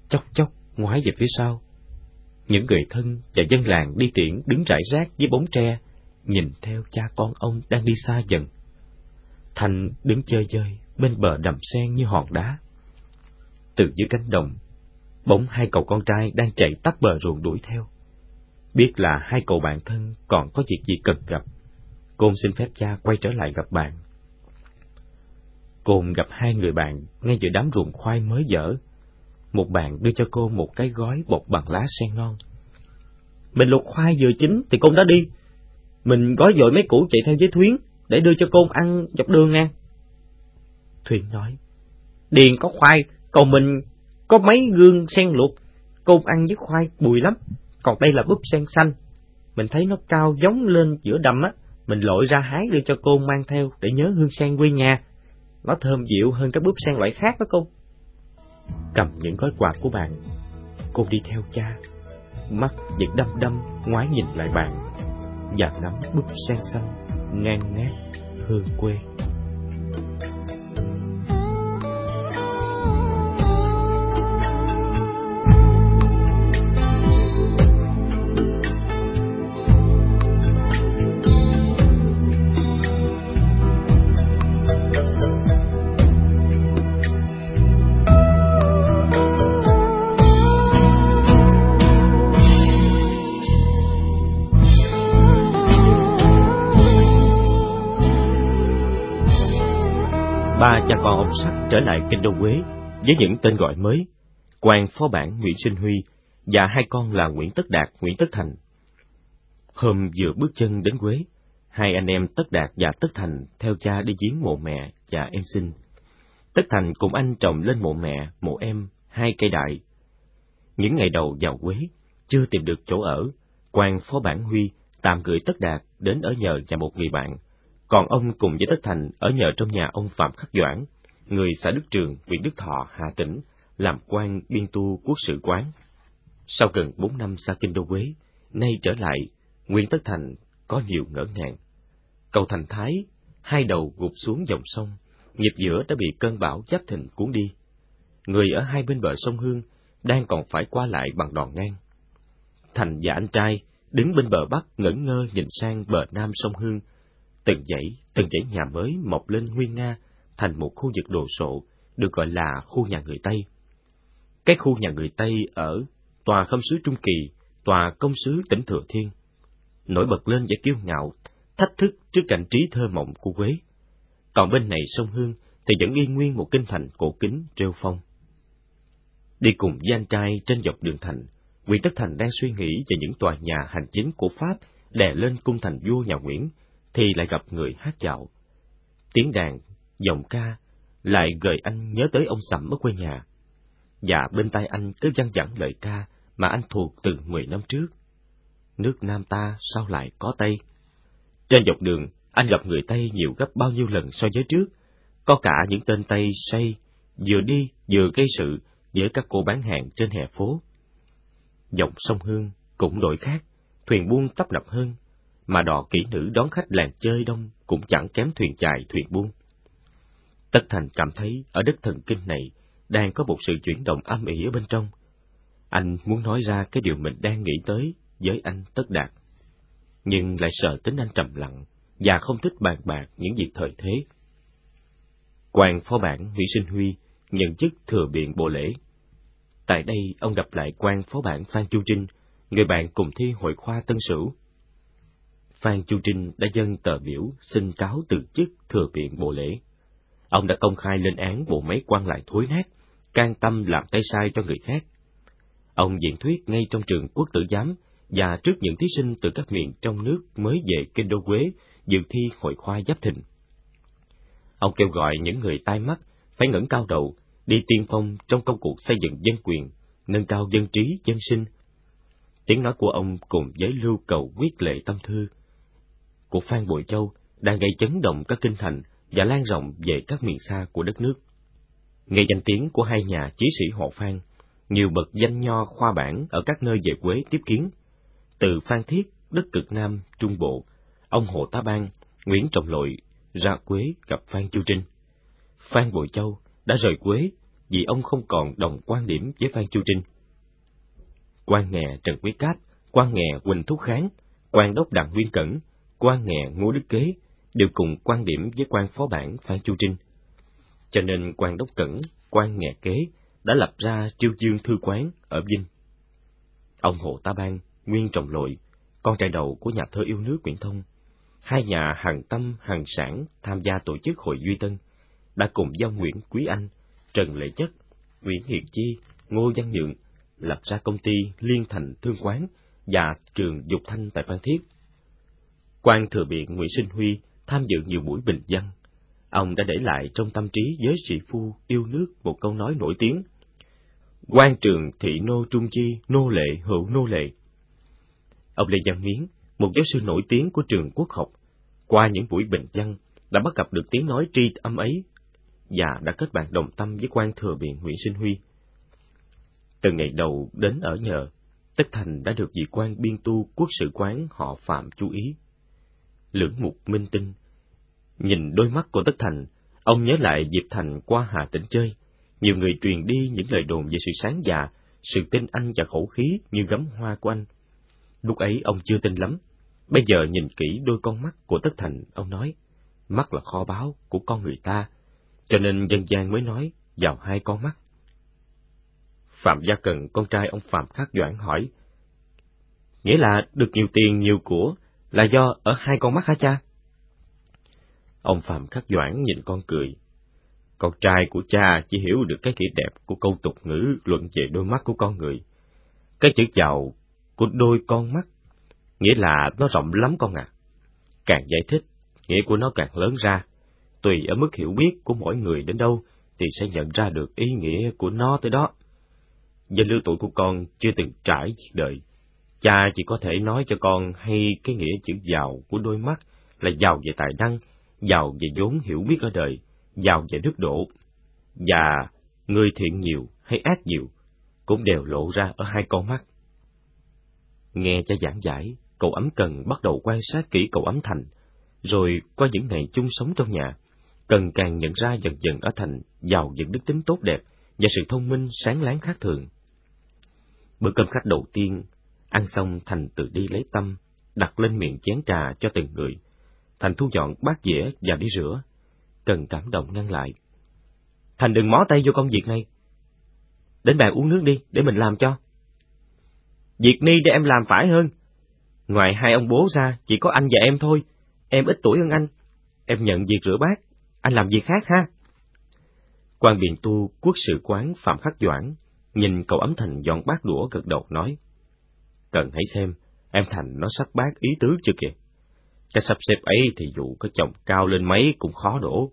chốc chốc ngoái về phía sau. Những người thân và dân làng đi tiễn đứng rải rác dưới bóng tre, nhìn theo cha con ông đang đi xa dần. Thành đứng chơi chơi bên bờ đầm sen như hòn đá. Từ dưới cánh đồng, bỗng hai cậu con trai đang chạy tắt bờ ruộng đuổi theo. Biết là hai cậu bạn thân còn có việc gì cần gặp, Côn xin phép cha quay trở lại gặp bạn. Côn gặp hai người bạn ngay giữa đám ruộng khoai mới dở. Một bạn đưa cho cô một cái gói bột bằng lá sen non. Mình luộc khoai vừa chín thì Côn đã đi. Mình gói dội mấy củ chạy theo với Thuyến để đưa cho Côn ăn dọc đường nha. Thuyến nói, Điền có khoai, còn mình có mấy gương sen luộc, cơm ăn với khoai bùi lắm, còn đây là búp sen xanh. Mình thấy nó cao giống lên giữa đầm á, mình lội ra hái đưa cho cô mang theo để nhớ hương sen quê nhà. Nó thơm dịu hơn các búp sen loại khác đó cô. Cầm những gói quà của bạn, cô đi theo cha, mắt vẫn đăm đăm ngoái nhìn lại bạn, và nắm búp sen xanh ngang ngát hương quê. Con ông Sắc trở lại kinh đô Quế với những tên gọi mới, quan phó bản Nguyễn Sinh Huy và hai con là Nguyễn Tất Đạt, Nguyễn Tất Thành. Hôm vừa bước chân đến Quế, hai anh em Tất Đạt và Tất Thành theo cha đi viếng mộ mẹ và em sinh. Tất Thành cùng anh trồng lên mộ mẹ, mộ em, hai cây đại. Những ngày đầu vào Quế, chưa tìm được chỗ ở, quan phó bản Huy tạm gửi Tất Đạt đến ở nhờ nhà một người bạn còn ông cùng với Tất Thành ở nhờ trong nhà ông Phạm Khắc Doãn, người xã Đức Trường, huyện Đức Thọ, Hà Tĩnh, làm quan biên tu quốc sự quán. Sau gần bốn năm xa kinh đô Quế, nay trở lại, Nguyên Tất Thành có nhiều ngỡ ngàng. Cầu Thành Thái, hai đầu gục xuống dòng sông, nhịp giữa đã bị cơn bão giáp thịnh cuốn đi. Người ở hai bên bờ sông Hương đang còn phải qua lại bằng đòn ngang. Thành và anh trai đứng bên bờ bắc ngẩn ngơ nhìn sang bờ nam sông Hương Từng dãy, từng dãy nhà mới mọc lên nguyên nga thành một khu vực đồ sộ, được gọi là khu nhà người Tây. Cái khu nhà người Tây ở tòa khâm sứ Trung Kỳ, tòa công sứ tỉnh Thừa Thiên, nổi bật lên và kiêu ngạo, thách thức trước cảnh trí thơ mộng của Quế. Còn bên này sông Hương thì vẫn y nguyên một kinh thành cổ kính rêu phong. Đi cùng với anh trai trên dọc đường thành, Nguyễn Tất Thành đang suy nghĩ về những tòa nhà hành chính của Pháp đè lên cung thành vua nhà Nguyễn, thì lại gặp người hát dạo. Tiếng đàn, giọng ca, lại gợi anh nhớ tới ông Sẩm ở quê nhà. Và bên tai anh cứ văng vẳng lời ca mà anh thuộc từ mười năm trước. Nước Nam ta sao lại có Tây? Trên dọc đường, anh gặp người Tây nhiều gấp bao nhiêu lần so với trước. Có cả những tên Tây say, vừa đi vừa gây sự với các cô bán hàng trên hè phố. Dòng sông Hương cũng đổi khác, thuyền buôn tấp nập hơn, mà đò kỹ nữ đón khách làng chơi đông cũng chẳng kém thuyền chài thuyền buôn. Tất Thành cảm thấy ở đất thần kinh này đang có một sự chuyển động âm ỉ ở bên trong. Anh muốn nói ra cái điều mình đang nghĩ tới với anh Tất Đạt, nhưng lại sợ tính anh trầm lặng và không thích bàn bạc những việc thời thế. Quan phó bản Nguyễn Sinh Huy nhận chức thừa biện bộ lễ. Tại đây, ông gặp lại quan phó bản Phan Chu Trinh, người bạn cùng thi hội khoa Tân Sửu. Phan Chu Trinh đã dâng tờ biểu xin cáo từ chức thừa biện bộ lễ. Ông đã công khai lên án bộ máy quan lại thối nát, can tâm làm tay sai cho người khác. Ông diễn thuyết ngay trong trường quốc tử giám và trước những thí sinh từ các miền trong nước mới về kinh đô Quế dự thi hội khoa giáp thịnh. Ông kêu gọi những người tai mắt phải ngẩng cao đầu, đi tiên phong trong công cuộc xây dựng dân quyền, nâng cao dân trí, dân sinh. Tiếng nói của ông cùng với lưu cầu quyết lệ tâm thư của Phan Bội Châu đang gây chấn động các kinh thành và lan rộng về các miền xa của đất nước. Nghe danh tiếng của hai nhà chí sĩ họ Phan, nhiều bậc danh nho khoa bản ở các nơi về Quế tiếp kiến. Từ Phan Thiết, đất cực Nam, Trung Bộ, ông Hồ Tá Ban, Nguyễn Trọng Lội ra Quế gặp Phan Chu Trinh. Phan Bội Châu đã rời Quế vì ông không còn đồng quan điểm với Phan Chu Trinh. Quan nghè Trần Quý Cáp, quan nghè Quỳnh Thúc Kháng, quan đốc Đặng Nguyên Cẩn, quan nghè Ngô Đức Kế đều cùng quan điểm với quan phó bản Phan Chu Trinh. Cho nên quan đốc Cẩn, quan nghè Kế đã lập ra Triêu Dương Thư Quán ở Vinh. Ông Hồ Tá Ban, Nguyên Trọng Lội, con trai đầu của nhà thơ yêu nước Nguyễn Thông, hai nhà hàng tâm hàng sản tham gia tổ chức hội Duy Tân, đã cùng giao Nguyễn Quý Anh, Trần Lệ Chất, Nguyễn Hiệt Chi, Ngô Văn Nhượng lập ra công ty Liên Thành Thương Quán và trường Dục Thanh tại Phan Thiết. Quan thừa biện Nguyễn Sinh Huy tham dự nhiều buổi bình dân. Ông đã để lại trong tâm trí giới sĩ phu yêu nước một câu nói nổi tiếng. quan trường thị nô trung chi, nô lệ hữu nô lệ. Ông Lê Văn Miến, một giáo sư nổi tiếng của trường quốc học, qua những buổi bình dân đã bắt gặp được tiếng nói tri âm ấy và đã kết bạn đồng tâm với quan thừa biện Nguyễn Sinh Huy. Từ ngày đầu đến ở nhờ, Tất Thành đã được vị quan biên tu quốc sự quán họ Phạm chú ý. Lưỡng mục minh tinh Nhìn đôi mắt của Tất Thành, ông nhớ lại dịp Thành qua Hà Tĩnh chơi. Nhiều người truyền đi những lời đồn về sự sáng dạ, sự tin anh và khẩu khí như gấm hoa của anh. Lúc ấy ông chưa tin lắm. Bây giờ nhìn kỹ đôi con mắt của Tất Thành, ông nói, mắt là kho báu của con người ta, cho nên dân gian mới nói vào hai con mắt. Phạm Gia Cần, con trai ông Phạm Khắc Doãn hỏi, Nghĩa là được nhiều tiền, nhiều của, là do ở hai con mắt hả cha? Ông Phạm Khắc Doãn nhìn con cười. Con trai của cha chỉ hiểu được cái nghĩa đẹp của câu tục ngữ luận về đôi mắt của con người. Cái chữ giàu của đôi con mắt, nghĩa là nó rộng lắm con à. Càng giải thích, nghĩa của nó càng lớn ra. Tùy ở mức hiểu biết của mỗi người đến đâu, thì sẽ nhận ra được ý nghĩa của nó tới đó. Do lứa tuổi của con chưa từng trải việc đời, cha chỉ có thể nói cho con hay cái nghĩa chữ giàu của đôi mắt là giàu về tài năng, giàu về vốn hiểu biết ở đời, giàu về đức độ. Và người thiện nhiều hay ác nhiều cũng đều lộ ra ở hai con mắt. Nghe cha giảng giải, cậu ấm cần bắt đầu quan sát kỹ cậu ấm thành, rồi qua những ngày chung sống trong nhà, cần càng nhận ra dần dần ở thành giàu những đức tính tốt đẹp và sự thông minh sáng láng khác thường. Bữa cơm khách đầu tiên, ăn xong Thành tự đi lấy tâm, đặt lên miệng chén trà cho từng người. Thành thu dọn bát dĩa và đi rửa. Cần cảm động ngăn lại. Thành đừng mó tay vô công việc này. Đến bàn uống nước đi, để mình làm cho. Việc ni để em làm phải hơn. Ngoài hai ông bố ra, chỉ có anh và em thôi. Em ít tuổi hơn anh. Em nhận việc rửa bát, anh làm việc khác ha. Quan biện tu quốc sự quán Phạm Khắc Doãn nhìn cậu ấm Thành dọn bát đũa gật đầu nói. Cần hãy xem, em Thành nó sắp bác ý tứ chưa kìa. Cái sắp xếp ấy thì dù có chồng cao lên mấy cũng khó đổ.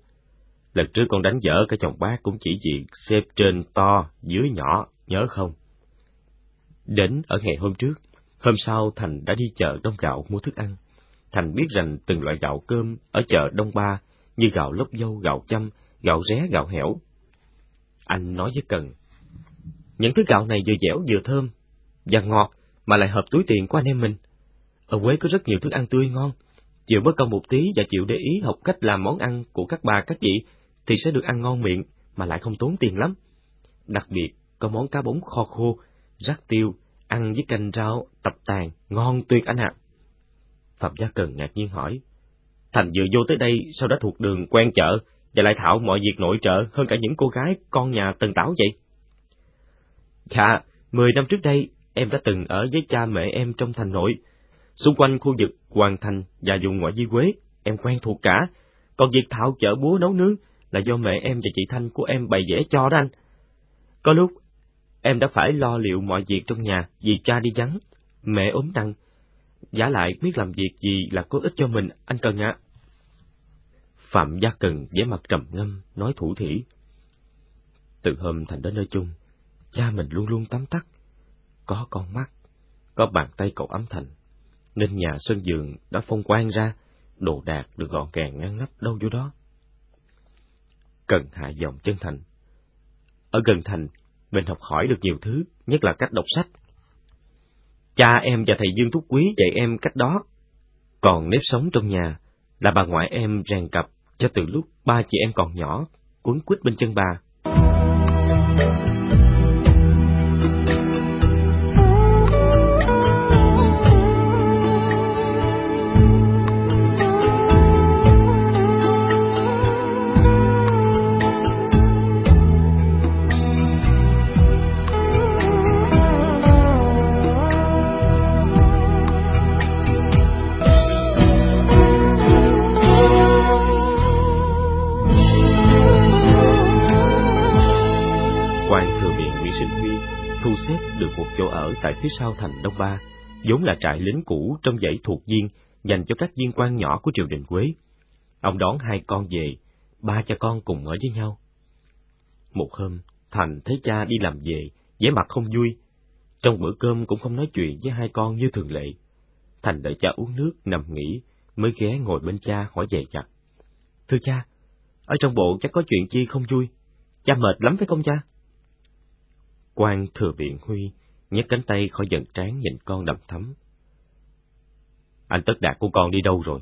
Lần trước con đánh dở cái chồng bác cũng chỉ vì xếp trên to, dưới nhỏ, nhớ không? Đến ở ngày hôm trước, hôm sau Thành đã đi chợ đông gạo mua thức ăn. Thành biết rằng từng loại gạo cơm ở chợ Đông Ba như gạo lốc dâu, gạo chăm, gạo ré, gạo hẻo. Anh nói với Cần, những thứ gạo này vừa dẻo vừa thơm, và ngọt, mà lại hợp túi tiền của anh em mình. Ở Quế có rất nhiều thức ăn tươi ngon, chịu bớt công một tí và chịu để ý học cách làm món ăn của các bà các chị thì sẽ được ăn ngon miệng mà lại không tốn tiền lắm. Đặc biệt có món cá bống kho khô, rắc tiêu, ăn với canh rau, tập tàn, ngon tuyệt anh ạ. Phạm Gia Cần ngạc nhiên hỏi, Thành vừa vô tới đây sao đã thuộc đường quen chợ và lại thạo mọi việc nội trợ hơn cả những cô gái con nhà Tần Tảo vậy? Dạ, mười năm trước đây em đã từng ở với cha mẹ em trong thành nội. Xung quanh khu vực Hoàng Thành và vùng ngoại di Quế, em quen thuộc cả. Còn việc thạo chở búa nấu nướng là do mẹ em và chị Thanh của em bày vẽ cho đó anh. Có lúc, em đã phải lo liệu mọi việc trong nhà vì cha đi vắng, mẹ ốm nặng. Giả lại biết làm việc gì là có ích cho mình, anh Cần ạ. Phạm Gia Cần vẻ mặt trầm ngâm, nói thủ thỉ. Từ hôm Thành đến nơi chung, cha mình luôn luôn tắm tắt, có con mắt, có bàn tay cậu ấm Thành, nên nhà sân giường đã phong quang ra, đồ đạc được gọn gàng ngăn nắp đâu vô đó. Cần hạ giọng chân thành. Ở gần thành, mình học hỏi được nhiều thứ, nhất là cách đọc sách. Cha em và thầy Dương Thúc Quý dạy em cách đó. Còn nếp sống trong nhà là bà ngoại em rèn cặp cho từ lúc ba chị em còn nhỏ, cuốn quýt bên chân bà. Tại phía sau thành Đông Ba, vốn là trại lính cũ trong dãy thuộc viên dành cho các viên quan nhỏ của triều đình Quế. Ông đón hai con về, ba cha con cùng ở với nhau. Một hôm, Thành thấy cha đi làm về, vẻ mặt không vui. Trong bữa cơm cũng không nói chuyện với hai con như thường lệ. Thành đợi cha uống nước, nằm nghỉ, mới ghé ngồi bên cha hỏi dè chặt. Thưa cha, ở trong bộ chắc có chuyện chi không vui, cha mệt lắm phải không cha? quan thừa biện Huy nhấc cánh tay khỏi dần trán nhìn con đầm thắm. Anh tất đạt của con đi đâu rồi?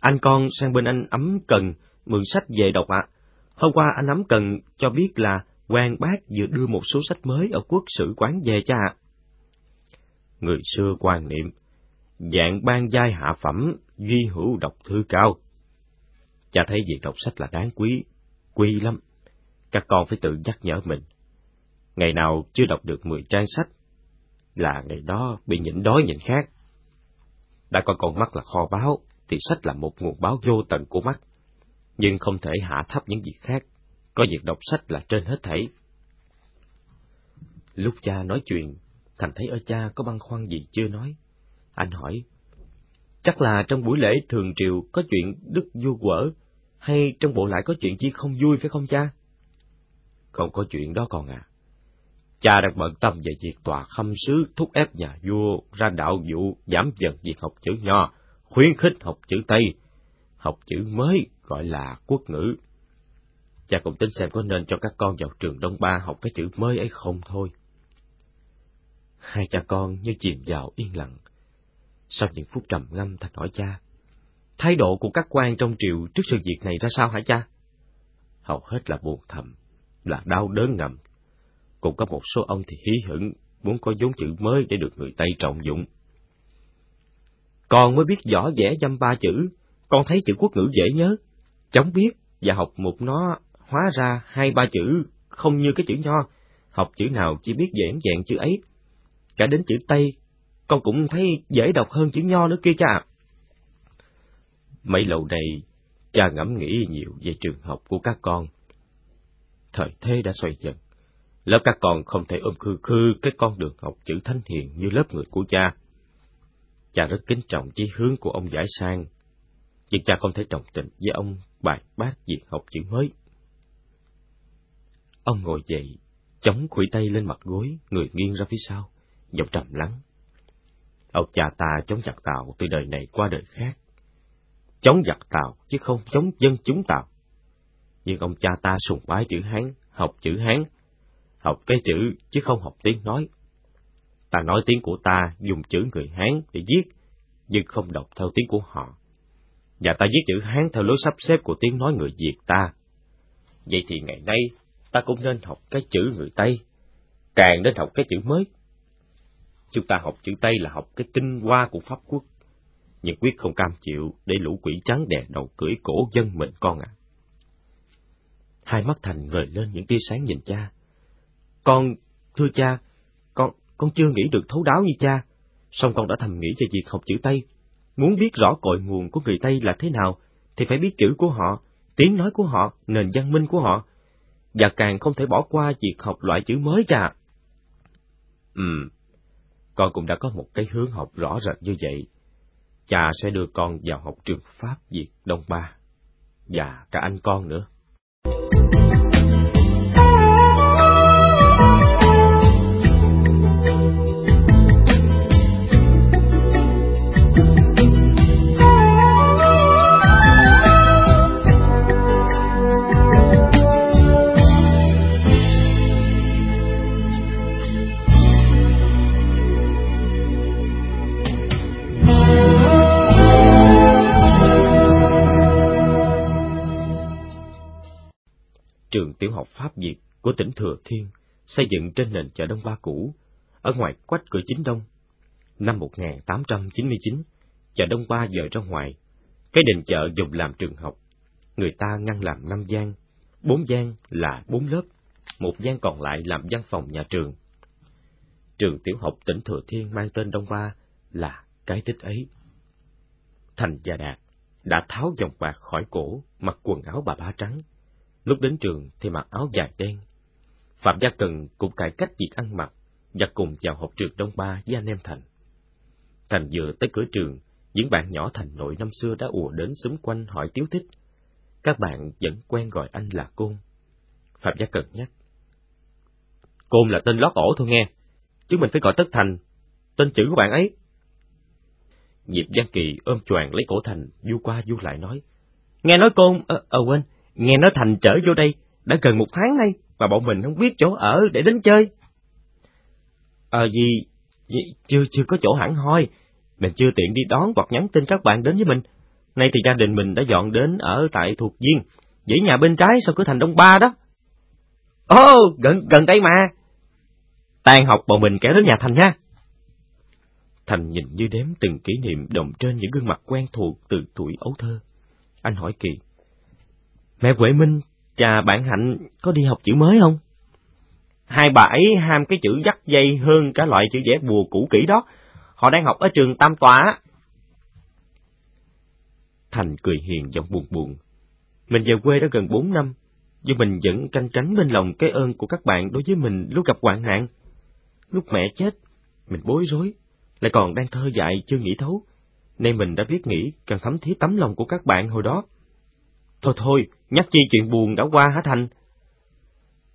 Anh con sang bên anh ấm cần mượn sách về đọc ạ. Hôm qua anh ấm cần cho biết là quan bác vừa đưa một số sách mới ở quốc sử quán về cha ạ. Người xưa quan niệm, dạng ban giai hạ phẩm, duy hữu đọc thư cao. Cha thấy việc đọc sách là đáng quý, quý lắm. Các con phải tự nhắc nhở mình ngày nào chưa đọc được mười trang sách, là ngày đó bị nhịn đói nhịn khát. Đã coi con mắt là kho báo, thì sách là một nguồn báo vô tận của mắt, nhưng không thể hạ thấp những việc khác, có việc đọc sách là trên hết thảy. Lúc cha nói chuyện, Thành thấy ở cha có băn khoăn gì chưa nói. Anh hỏi, chắc là trong buổi lễ thường triều có chuyện đức vua quở, hay trong bộ lại có chuyện chi không vui phải không cha? Không có chuyện đó còn à. Cha đang bận tâm về việc tòa khâm sứ thúc ép nhà vua ra đạo vụ giảm dần việc học chữ nho, khuyến khích học chữ Tây, học chữ mới gọi là quốc ngữ. Cha cũng tính xem có nên cho các con vào trường Đông Ba học cái chữ mới ấy không thôi. Hai cha con như chìm vào yên lặng. Sau những phút trầm ngâm thạch hỏi cha, thái độ của các quan trong triều trước sự việc này ra sao hả cha? Hầu hết là buồn thầm, là đau đớn ngầm cũng có một số ông thì hí hửng, muốn có vốn chữ mới để được người Tây trọng dụng. Con mới biết rõ vẽ dăm ba chữ, con thấy chữ quốc ngữ dễ nhớ, chóng biết và học một nó hóa ra hai ba chữ không như cái chữ nho, học chữ nào chỉ biết dễ dàng chữ ấy. Cả đến chữ Tây, con cũng thấy dễ đọc hơn chữ nho nữa kia cha. Mấy lâu này, cha ngẫm nghĩ nhiều về trường học của các con. Thời thế đã xoay dần Lớp các con không thể ôm khư khư cái con đường học chữ thánh hiền như lớp người của cha. Cha rất kính trọng chí hướng của ông giải sang, nhưng cha không thể đồng tình với ông bài bác việc học chữ mới. Ông ngồi dậy, chống khuỷu tay lên mặt gối, người nghiêng ra phía sau, giọng trầm lắng. Ông cha ta chống giặc Tàu từ đời này qua đời khác. Chống giặc Tàu chứ không chống dân chúng Tàu. Nhưng ông cha ta sùng bái chữ Hán, học chữ Hán, học cái chữ chứ không học tiếng nói. Ta nói tiếng của ta dùng chữ người Hán để viết, nhưng không đọc theo tiếng của họ. Và ta viết chữ Hán theo lối sắp xếp của tiếng nói người Việt ta. Vậy thì ngày nay ta cũng nên học cái chữ người Tây, càng nên học cái chữ mới. Chúng ta học chữ Tây là học cái tinh hoa của Pháp quốc, nhưng quyết không cam chịu để lũ quỷ trắng đè đầu cưỡi cổ dân mình con ạ. À. Hai mắt Thành ngời lên những tia sáng nhìn cha. Con, thưa cha, con con chưa nghĩ được thấu đáo như cha, song con đã thầm nghĩ về việc học chữ Tây. Muốn biết rõ cội nguồn của người Tây là thế nào, thì phải biết chữ của họ, tiếng nói của họ, nền văn minh của họ, và càng không thể bỏ qua việc học loại chữ mới cha. Ừm, con cũng đã có một cái hướng học rõ rệt như vậy. Cha sẽ đưa con vào học trường Pháp Việt Đông Ba, và cả anh con nữa. Của tỉnh Thừa Thiên, xây dựng trên nền chợ Đông Ba cũ, ở ngoài quách cửa chính đông. Năm 1899, chợ Đông Ba dời ra ngoài, cái đền chợ dùng làm trường học. Người ta ngăn làm năm gian, bốn gian là bốn lớp, một gian còn lại làm văn phòng nhà trường. Trường tiểu học tỉnh Thừa Thiên mang tên Đông Ba là cái tích ấy. Thành và Đạt đã tháo vòng bạc khỏi cổ, mặc quần áo bà ba trắng, Lúc đến trường thì mặc áo dài đen. Phạm Gia Cần cũng cải cách việc ăn mặc và cùng vào học trường Đông Ba với anh em Thành. Thành vừa tới cửa trường, những bạn nhỏ Thành nội năm xưa đã ùa đến xung quanh hỏi tiếu thích. Các bạn vẫn quen gọi anh là Côn. Phạm Gia Cần nhắc. Côn là tên lót ổ thôi nghe, chứ mình phải gọi tất Thành, tên chữ của bạn ấy. Diệp Giang Kỳ ôm choàng lấy cổ Thành, du qua du lại nói. Nghe nói Côn, ờ, à, quên, Nghe nói Thành trở vô đây, đã gần một tháng nay, mà bọn mình không biết chỗ ở để đến chơi. Ờ gì, gì, chưa chưa có chỗ hẳn hoi, mình chưa tiện đi đón hoặc nhắn tin các bạn đến với mình. Nay thì gia đình mình đã dọn đến ở tại thuộc viên, dãy nhà bên trái sau cửa thành Đông Ba đó. Ồ, oh, gần gần đây mà. Tan học bọn mình kéo đến nhà Thành nha. Thành nhìn như đếm từng kỷ niệm đồng trên những gương mặt quen thuộc từ tuổi ấu thơ. Anh hỏi Kỳ. Mẹ Huệ Minh, cha bạn Hạnh có đi học chữ mới không? Hai bà ấy ham cái chữ dắt dây hơn cả loại chữ vẽ bùa cũ kỹ đó. Họ đang học ở trường Tam Tòa. Thành cười hiền giọng buồn buồn. Mình về quê đã gần bốn năm, nhưng mình vẫn canh cánh bên lòng cái ơn của các bạn đối với mình lúc gặp hoạn nạn. Lúc mẹ chết, mình bối rối, lại còn đang thơ dại chưa nghĩ thấu, nên mình đã biết nghĩ càng thấm thía tấm lòng của các bạn hồi đó. Thôi thôi, nhắc chi chuyện buồn đã qua hả Thành?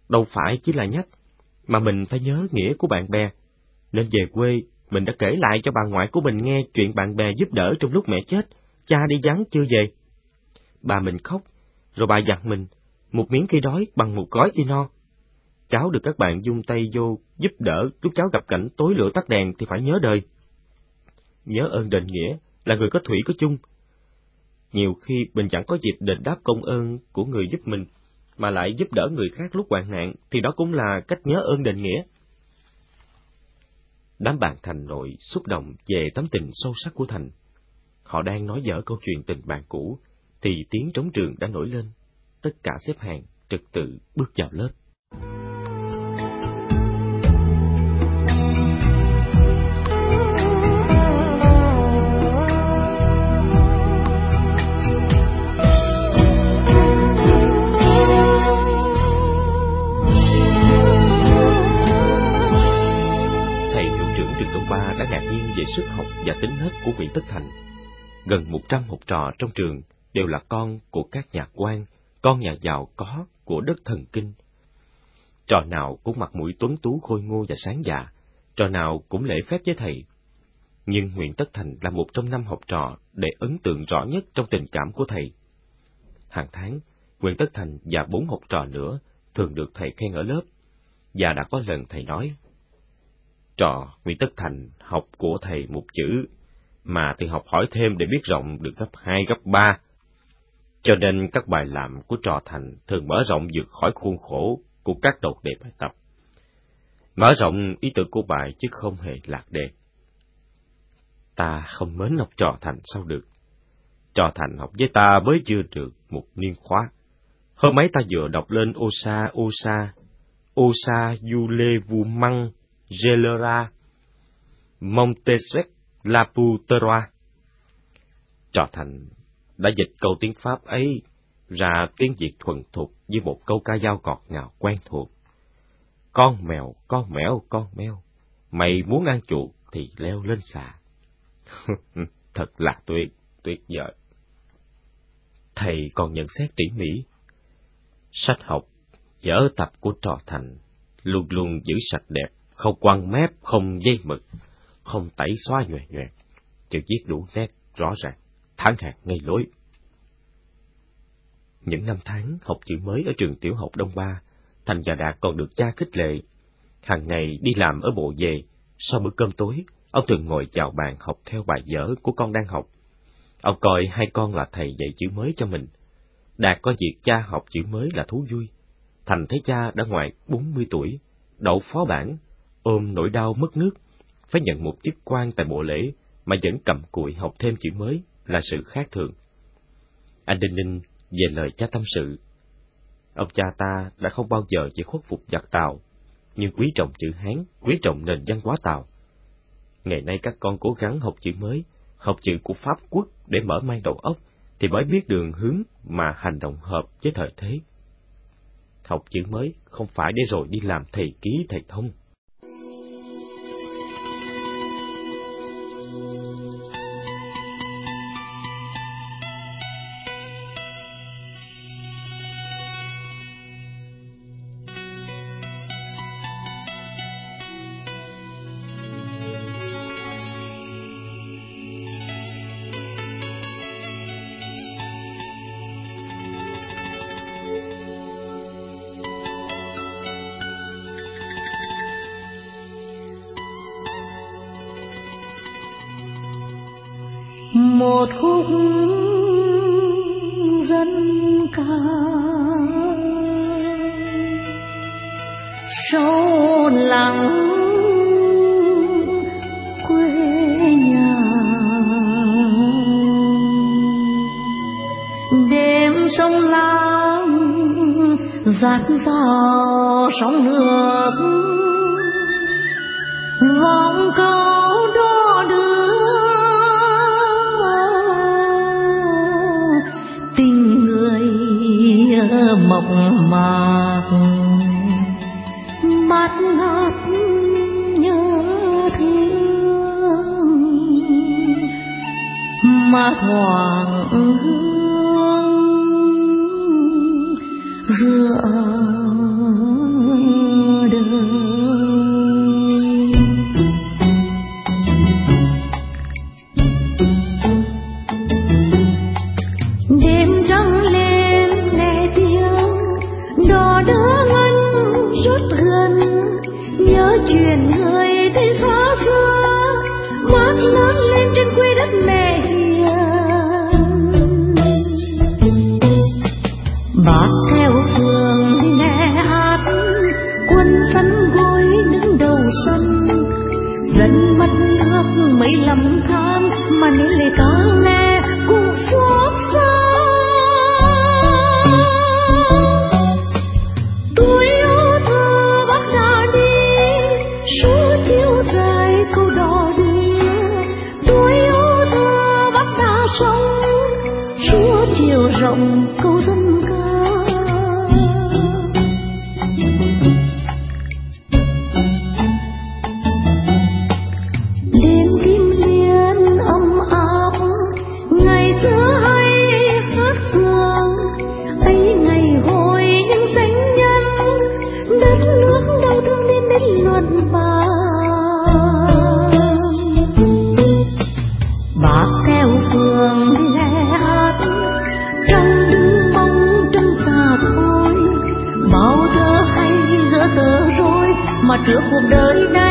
Đâu phải chỉ là nhắc, mà mình phải nhớ nghĩa của bạn bè. Nên về quê, mình đã kể lại cho bà ngoại của mình nghe chuyện bạn bè giúp đỡ trong lúc mẹ chết, cha đi vắng chưa về. Bà mình khóc, rồi bà dặn mình, một miếng khi đói bằng một gói khi no. Cháu được các bạn dung tay vô giúp đỡ lúc cháu gặp cảnh tối lửa tắt đèn thì phải nhớ đời. Nhớ ơn đền nghĩa là người có thủy có chung, nhiều khi mình chẳng có dịp đền đáp công ơn của người giúp mình, mà lại giúp đỡ người khác lúc hoạn nạn, thì đó cũng là cách nhớ ơn đền nghĩa. Đám bạn Thành nội xúc động về tấm tình sâu sắc của Thành. Họ đang nói dở câu chuyện tình bạn cũ, thì tiếng trống trường đã nổi lên. Tất cả xếp hàng, trật tự bước vào lớp. Gần một trăm học trò trong trường đều là con của các nhà quan, con nhà giàu có của đất thần kinh. Trò nào cũng mặt mũi tuấn tú khôi ngô và sáng dạ, trò nào cũng lễ phép với thầy. Nhưng Nguyễn Tất Thành là một trong năm học trò để ấn tượng rõ nhất trong tình cảm của thầy. Hàng tháng, Nguyễn Tất Thành và bốn học trò nữa thường được thầy khen ở lớp, và đã có lần thầy nói, Trò Nguyễn Tất Thành học của thầy một chữ, mà thì học hỏi thêm để biết rộng được gấp hai gấp ba. Cho nên các bài làm của trò Thành thường mở rộng vượt khỏi khuôn khổ của các đột đề bài tập. Mở rộng ý tưởng của bài chứ không hề lạc đề. Ta không mến học trò Thành sao được. Trò Thành học với ta mới chưa được một niên khóa. Hôm ấy ta vừa đọc lên Osa Osa, Osa Yule Vu Măng, Gelera, Montesec Laputeroa. Trò Thành đã dịch câu tiếng Pháp ấy ra tiếng Việt thuần thục với một câu ca dao ngọt ngào quen thuộc. Con mèo, con mèo, con mèo, mày muốn ăn chuột thì leo lên xà. Thật là tuyệt, tuyệt vời. Thầy còn nhận xét tỉ mỉ. Sách học, dở tập của trò thành, luôn luôn giữ sạch đẹp, không quăng mép, không dây mực, không tẩy xóa nhòe nhòe, chữ viết đủ nét, rõ ràng, thẳng hạt ngay lối. Những năm tháng học chữ mới ở trường tiểu học Đông Ba, Thành và Đạt còn được cha khích lệ. Hàng ngày đi làm ở bộ về, sau bữa cơm tối, ông thường ngồi chào bàn học theo bài vở của con đang học. Ông coi hai con là thầy dạy chữ mới cho mình. Đạt có việc cha học chữ mới là thú vui. Thành thấy cha đã ngoài 40 tuổi, đậu phó bản, ôm nỗi đau mất nước, phải nhận một chức quan tại bộ lễ mà vẫn cầm cụi học thêm chữ mới là sự khác thường. Anh Đinh Ninh về lời cha tâm sự. Ông cha ta đã không bao giờ chỉ khuất phục giặc Tàu, nhưng quý trọng chữ Hán, quý trọng nền văn hóa Tàu. Ngày nay các con cố gắng học chữ mới, học chữ của Pháp quốc để mở mang đầu óc, thì mới biết đường hướng mà hành động hợp với thời thế. Học chữ mới không phải để rồi đi làm thầy ký thầy thông. Mà mà trước cuộc đời này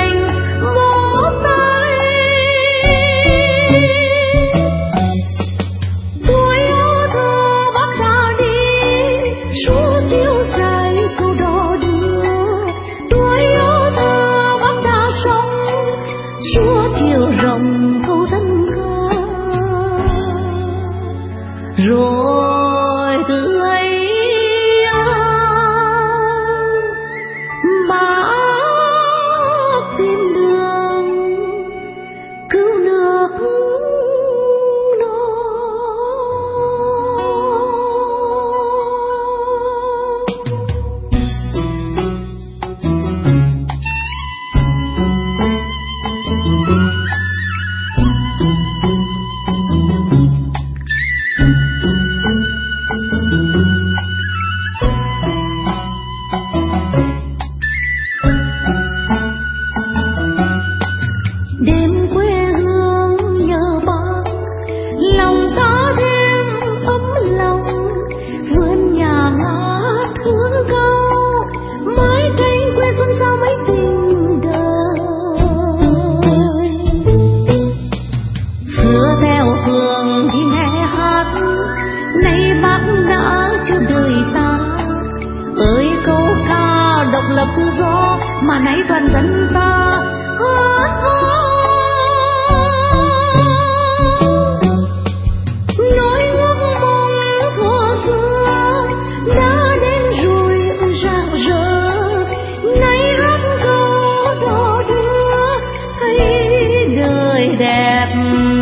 đẹp.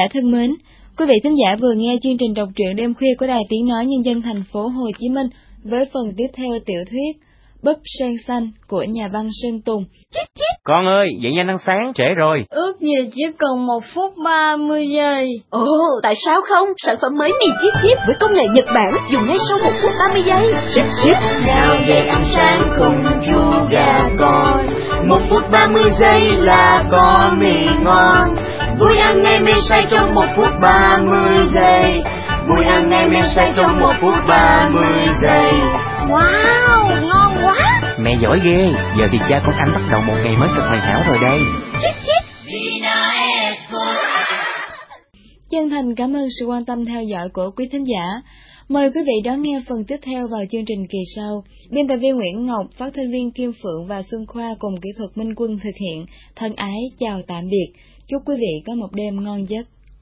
Giả thân mến, quý vị thính giả vừa nghe chương trình đọc truyện đêm khuya của Đài Tiếng Nói Nhân dân thành phố Hồ Chí Minh với phần tiếp theo tiểu thuyết Búp sen xanh của nhà văn Sơn Tùng. Con ơi, dậy nhanh ăn sáng, trễ rồi. Ước gì chỉ cần một phút 30 giây. Ồ, tại sao không? Sản phẩm mới mì chip chip với công nghệ Nhật Bản dùng ngay sau một phút 30 giây. Chip chip, nào về ăn sáng cùng chú gà con. Một phút 30 giây là có mì ngon. Vui ăn ngay men say trong một phút 30 giây. Vui ăn ngay men say trong một phút 30 giây. Wow, ngon quá. Mẹ giỏi ghê, giờ thì cha con anh bắt đầu một ngày mới thật hoàn hảo rồi đây. Chân thành cảm ơn sự quan tâm theo dõi của quý thính giả. Mời quý vị đón nghe phần tiếp theo vào chương trình kỳ sau. Biên tập viên Nguyễn Ngọc, phát thanh viên Kim Phượng và Xuân Khoa cùng kỹ thuật Minh Quân thực hiện. Thân ái chào tạm biệt. Chúc quý vị có một đêm ngon giấc.